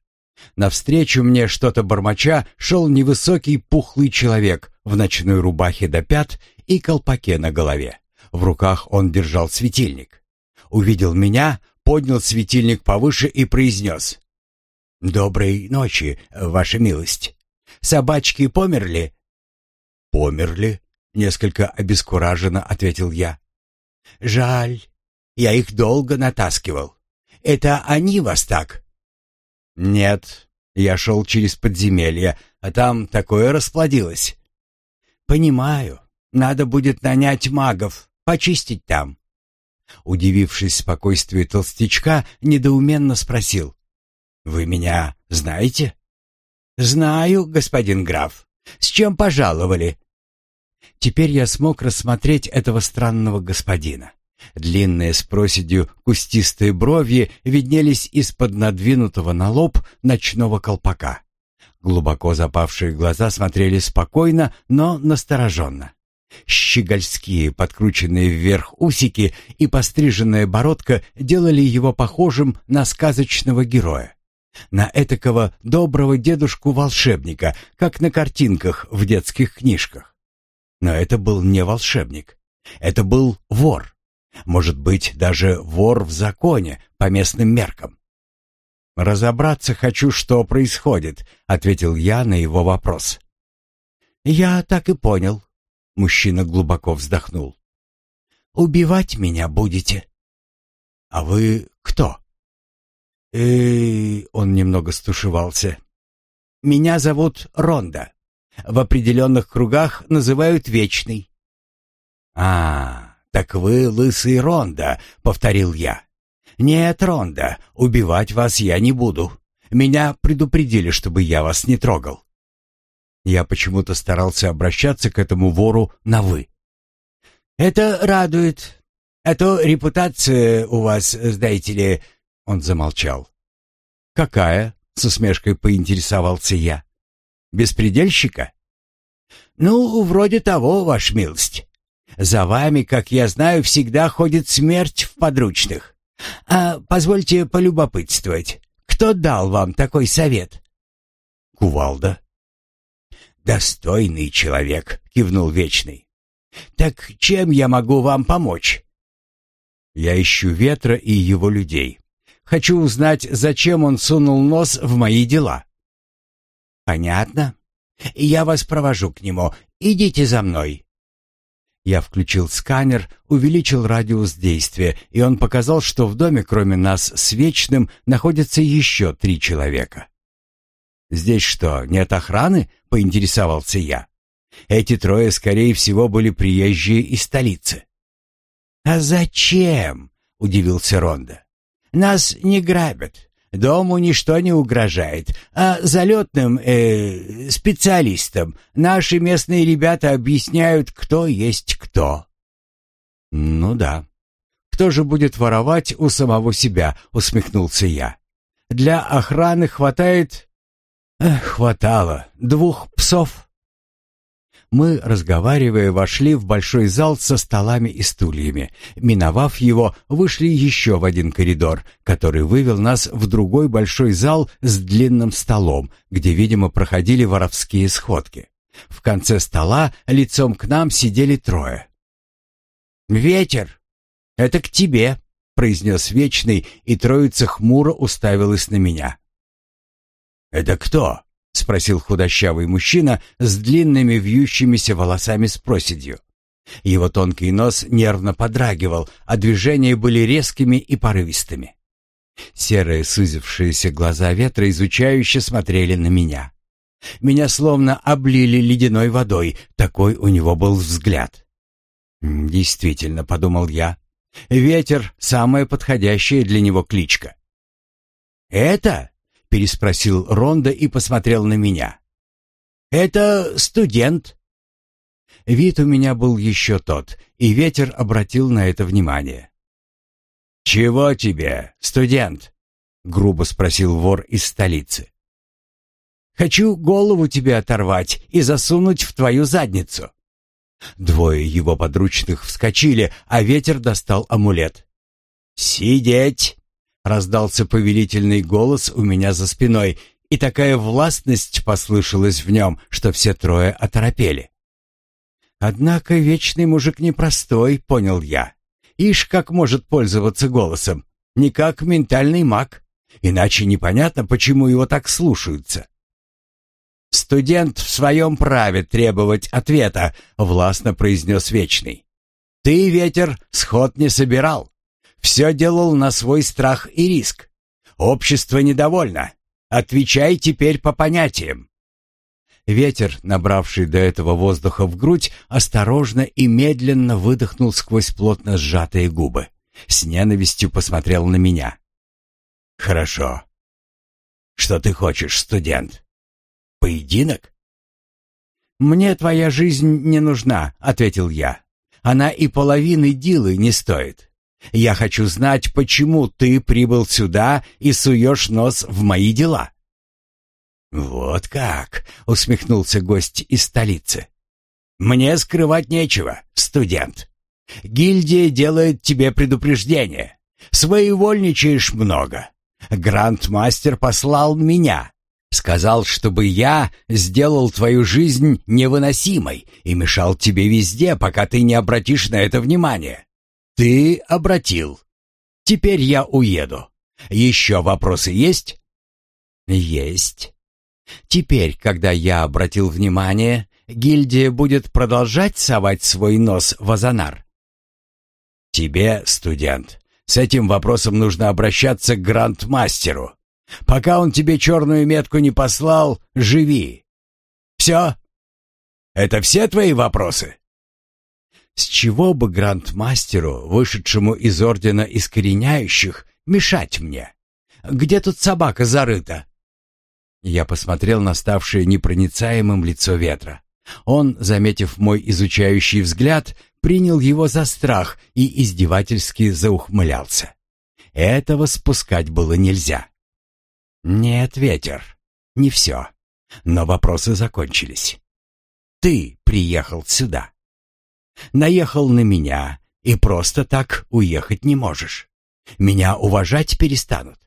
Навстречу мне что-то бормоча шел невысокий пухлый человек в ночной рубахе до пят и колпаке на голове. В руках он держал светильник. Увидел меня, поднял светильник повыше и произнес. «Доброй ночи, ваша милость. Собачки померли?» «Померли», — несколько обескураженно ответил я. «Жаль. Я их долго натаскивал. Это они вас так?» «Нет, я шел через подземелье, а там такое расплодилось». «Понимаю. Надо будет нанять магов, почистить там». Удивившись спокойствию толстячка, недоуменно спросил. «Вы меня знаете?» «Знаю, господин граф. С чем пожаловали?» Теперь я смог рассмотреть этого странного господина. Длинные с проседью кустистые брови виднелись из-под надвинутого на лоб ночного колпака. Глубоко запавшие глаза смотрели спокойно, но настороженно. Щегольские, подкрученные вверх усики и постриженная бородка делали его похожим на сказочного героя. На этакого доброго дедушку-волшебника, как на картинках в детских книжках. Но это был не волшебник. Это был вор. Может быть, даже вор в законе по местным меркам. «Разобраться хочу, что происходит», — ответил я на его вопрос. «Я так и понял», — мужчина глубоко вздохнул. «Убивать меня будете?» «А вы кто?» «Эй...» — он немного стушевался. «Меня зовут Ронда. В определенных кругах называют Вечный». «А, так вы лысый Ронда», — повторил я. «Нет, Ронда, убивать вас я не буду. Меня предупредили, чтобы я вас не трогал». Я почему-то старался обращаться к этому вору на «вы». «Это радует. А то репутация у вас, знаете ли...» Он замолчал. «Какая?» — с усмешкой поинтересовался я. «Беспредельщика?» «Ну, вроде того, ваш милость. За вами, как я знаю, всегда ходит смерть в подручных. А позвольте полюбопытствовать, кто дал вам такой совет?» «Кувалда». «Достойный человек», — кивнул Вечный. «Так чем я могу вам помочь?» «Я ищу ветра и его людей. Хочу узнать, зачем он сунул нос в мои дела». «Понятно. Я вас провожу к нему. Идите за мной». Я включил сканер, увеличил радиус действия, и он показал, что в доме, кроме нас с Вечным, находится еще три человека. «Здесь что, нет охраны?» — поинтересовался я. Эти трое, скорее всего, были приезжие из столицы. «А зачем?» — удивился Ронда. «Нас не грабят. Дому ничто не угрожает, а залетным э, специалистам наши местные ребята объясняют, кто есть кто». «Ну да. Кто же будет воровать у самого себя?» — усмехнулся я. «Для охраны хватает Эх, хватало. Двух псов. Мы, разговаривая, вошли в большой зал со столами и стульями. Миновав его, вышли еще в один коридор, который вывел нас в другой большой зал с длинным столом, где, видимо, проходили воровские сходки. В конце стола лицом к нам сидели трое. «Ветер! Это к тебе!» — произнес Вечный, и троица хмуро уставилась на меня. «Это кто?» — спросил худощавый мужчина с длинными вьющимися волосами с проседью. Его тонкий нос нервно подрагивал, а движения были резкими и порывистыми. Серые сузившиеся глаза ветра изучающе смотрели на меня. Меня словно облили ледяной водой, такой у него был взгляд. «Действительно», — подумал я, — «ветер — самая подходящая для него кличка». «Это?» Переспросил Ронда и посмотрел на меня. «Это студент». Вид у меня был еще тот, и ветер обратил на это внимание. «Чего тебе, студент?» — грубо спросил вор из столицы. «Хочу голову тебе оторвать и засунуть в твою задницу». Двое его подручных вскочили, а ветер достал амулет. «Сидеть!» — раздался повелительный голос у меня за спиной, и такая властность послышалась в нем, что все трое оторопели. Однако вечный мужик непростой, понял я. Ишь, как может пользоваться голосом, не как ментальный маг. Иначе непонятно, почему его так слушаются. «Студент в своем праве требовать ответа», — властно произнес Вечный. «Ты, ветер, сход не собирал. Все делал на свой страх и риск. Общество недовольно. Отвечай теперь по понятиям». Ветер, набравший до этого воздуха в грудь, осторожно и медленно выдохнул сквозь плотно сжатые губы. С ненавистью посмотрел на меня. «Хорошо. Что ты хочешь, студент? Поединок?» «Мне твоя жизнь не нужна», — ответил я. «Она и половины дилы не стоит. Я хочу знать, почему ты прибыл сюда и суешь нос в мои дела». «Вот как!» — усмехнулся гость из столицы. «Мне скрывать нечего, студент. Гильдия делает тебе предупреждение. Своевольничаешь много. Грандмастер послал меня. Сказал, чтобы я сделал твою жизнь невыносимой и мешал тебе везде, пока ты не обратишь на это внимание. Ты обратил. Теперь я уеду. Еще вопросы есть? Есть. Теперь, когда я обратил внимание, гильдия будет продолжать совать свой нос в Азанар. Тебе, студент, с этим вопросом нужно обращаться к грандмастеру. Пока он тебе черную метку не послал, живи. Все? Это все твои вопросы? С чего бы грандмастеру, вышедшему из ордена искореняющих, мешать мне? Где тут собака зарыта? Я посмотрел на ставшее непроницаемым лицо ветра. Он, заметив мой изучающий взгляд, принял его за страх и издевательски заухмылялся. Этого спускать было нельзя. Нет, ветер, не все. Но вопросы закончились. Ты приехал сюда. Наехал на меня и просто так уехать не можешь. Меня уважать перестанут.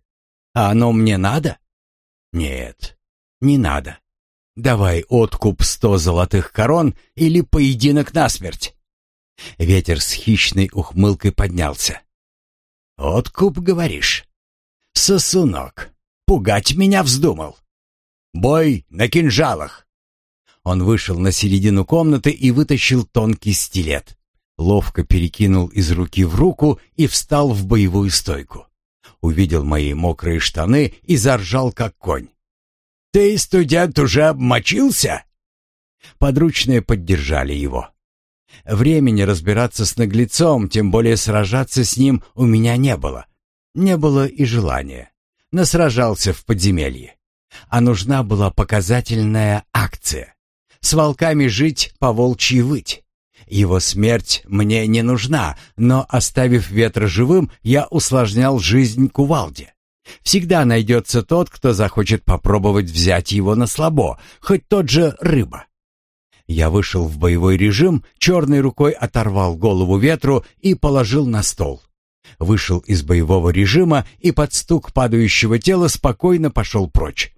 А оно мне надо? Нет, не надо. Давай откуп сто золотых корон или поединок насмерть. Ветер с хищной ухмылкой поднялся. «Откуп, говоришь? Сосунок, пугать меня вздумал. Бой на кинжалах!» Он вышел на середину комнаты и вытащил тонкий стилет. Ловко перекинул из руки в руку и встал в боевую стойку. Увидел мои мокрые штаны и заржал, как конь. «Ты, студент, уже обмочился?» Подручные поддержали его. Времени разбираться с наглецом, тем более сражаться с ним, у меня не было. Не было и желания. Насражался в подземелье. А нужна была показательная акция. С волками жить, по волчьи выть. Его смерть мне не нужна, но, оставив ветра живым, я усложнял жизнь кувалде. Всегда найдется тот, кто захочет попробовать взять его на слабо, хоть тот же рыба. Я вышел в боевой режим, черной рукой оторвал голову ветру и положил на стол. Вышел из боевого режима и под стук падающего тела спокойно пошел прочь.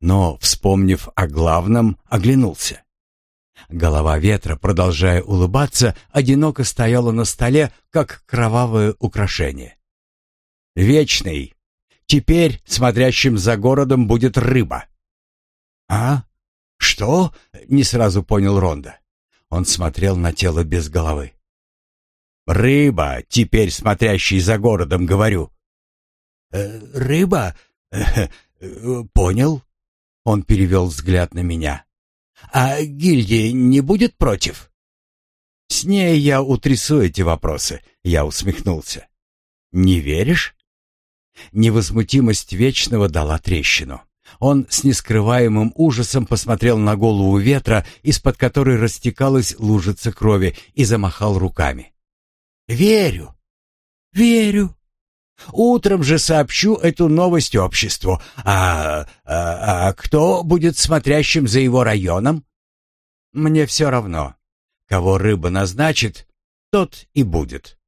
Но, вспомнив о главном, оглянулся. Голова ветра, продолжая улыбаться, одиноко стояла на столе, как кровавое украшение. «Вечный! Теперь смотрящим за городом будет рыба!» «А? «Что?» — не сразу понял Ронда. Он смотрел на тело без головы. «Рыба, теперь смотрящий за городом, говорю». «Э, «Рыба? Э, понял?» Он перевел взгляд на меня. «А гильдия не будет против?» «С ней я утрясу эти вопросы», — я усмехнулся. «Не веришь?» Невозмутимость Вечного дала трещину. Он с нескрываемым ужасом посмотрел на голову ветра, из-под которой растекалась лужица крови, и замахал руками. «Верю! Верю! Утром же сообщу эту новость обществу. А, а, а кто будет смотрящим за его районом?» «Мне все равно. Кого рыба назначит, тот и будет.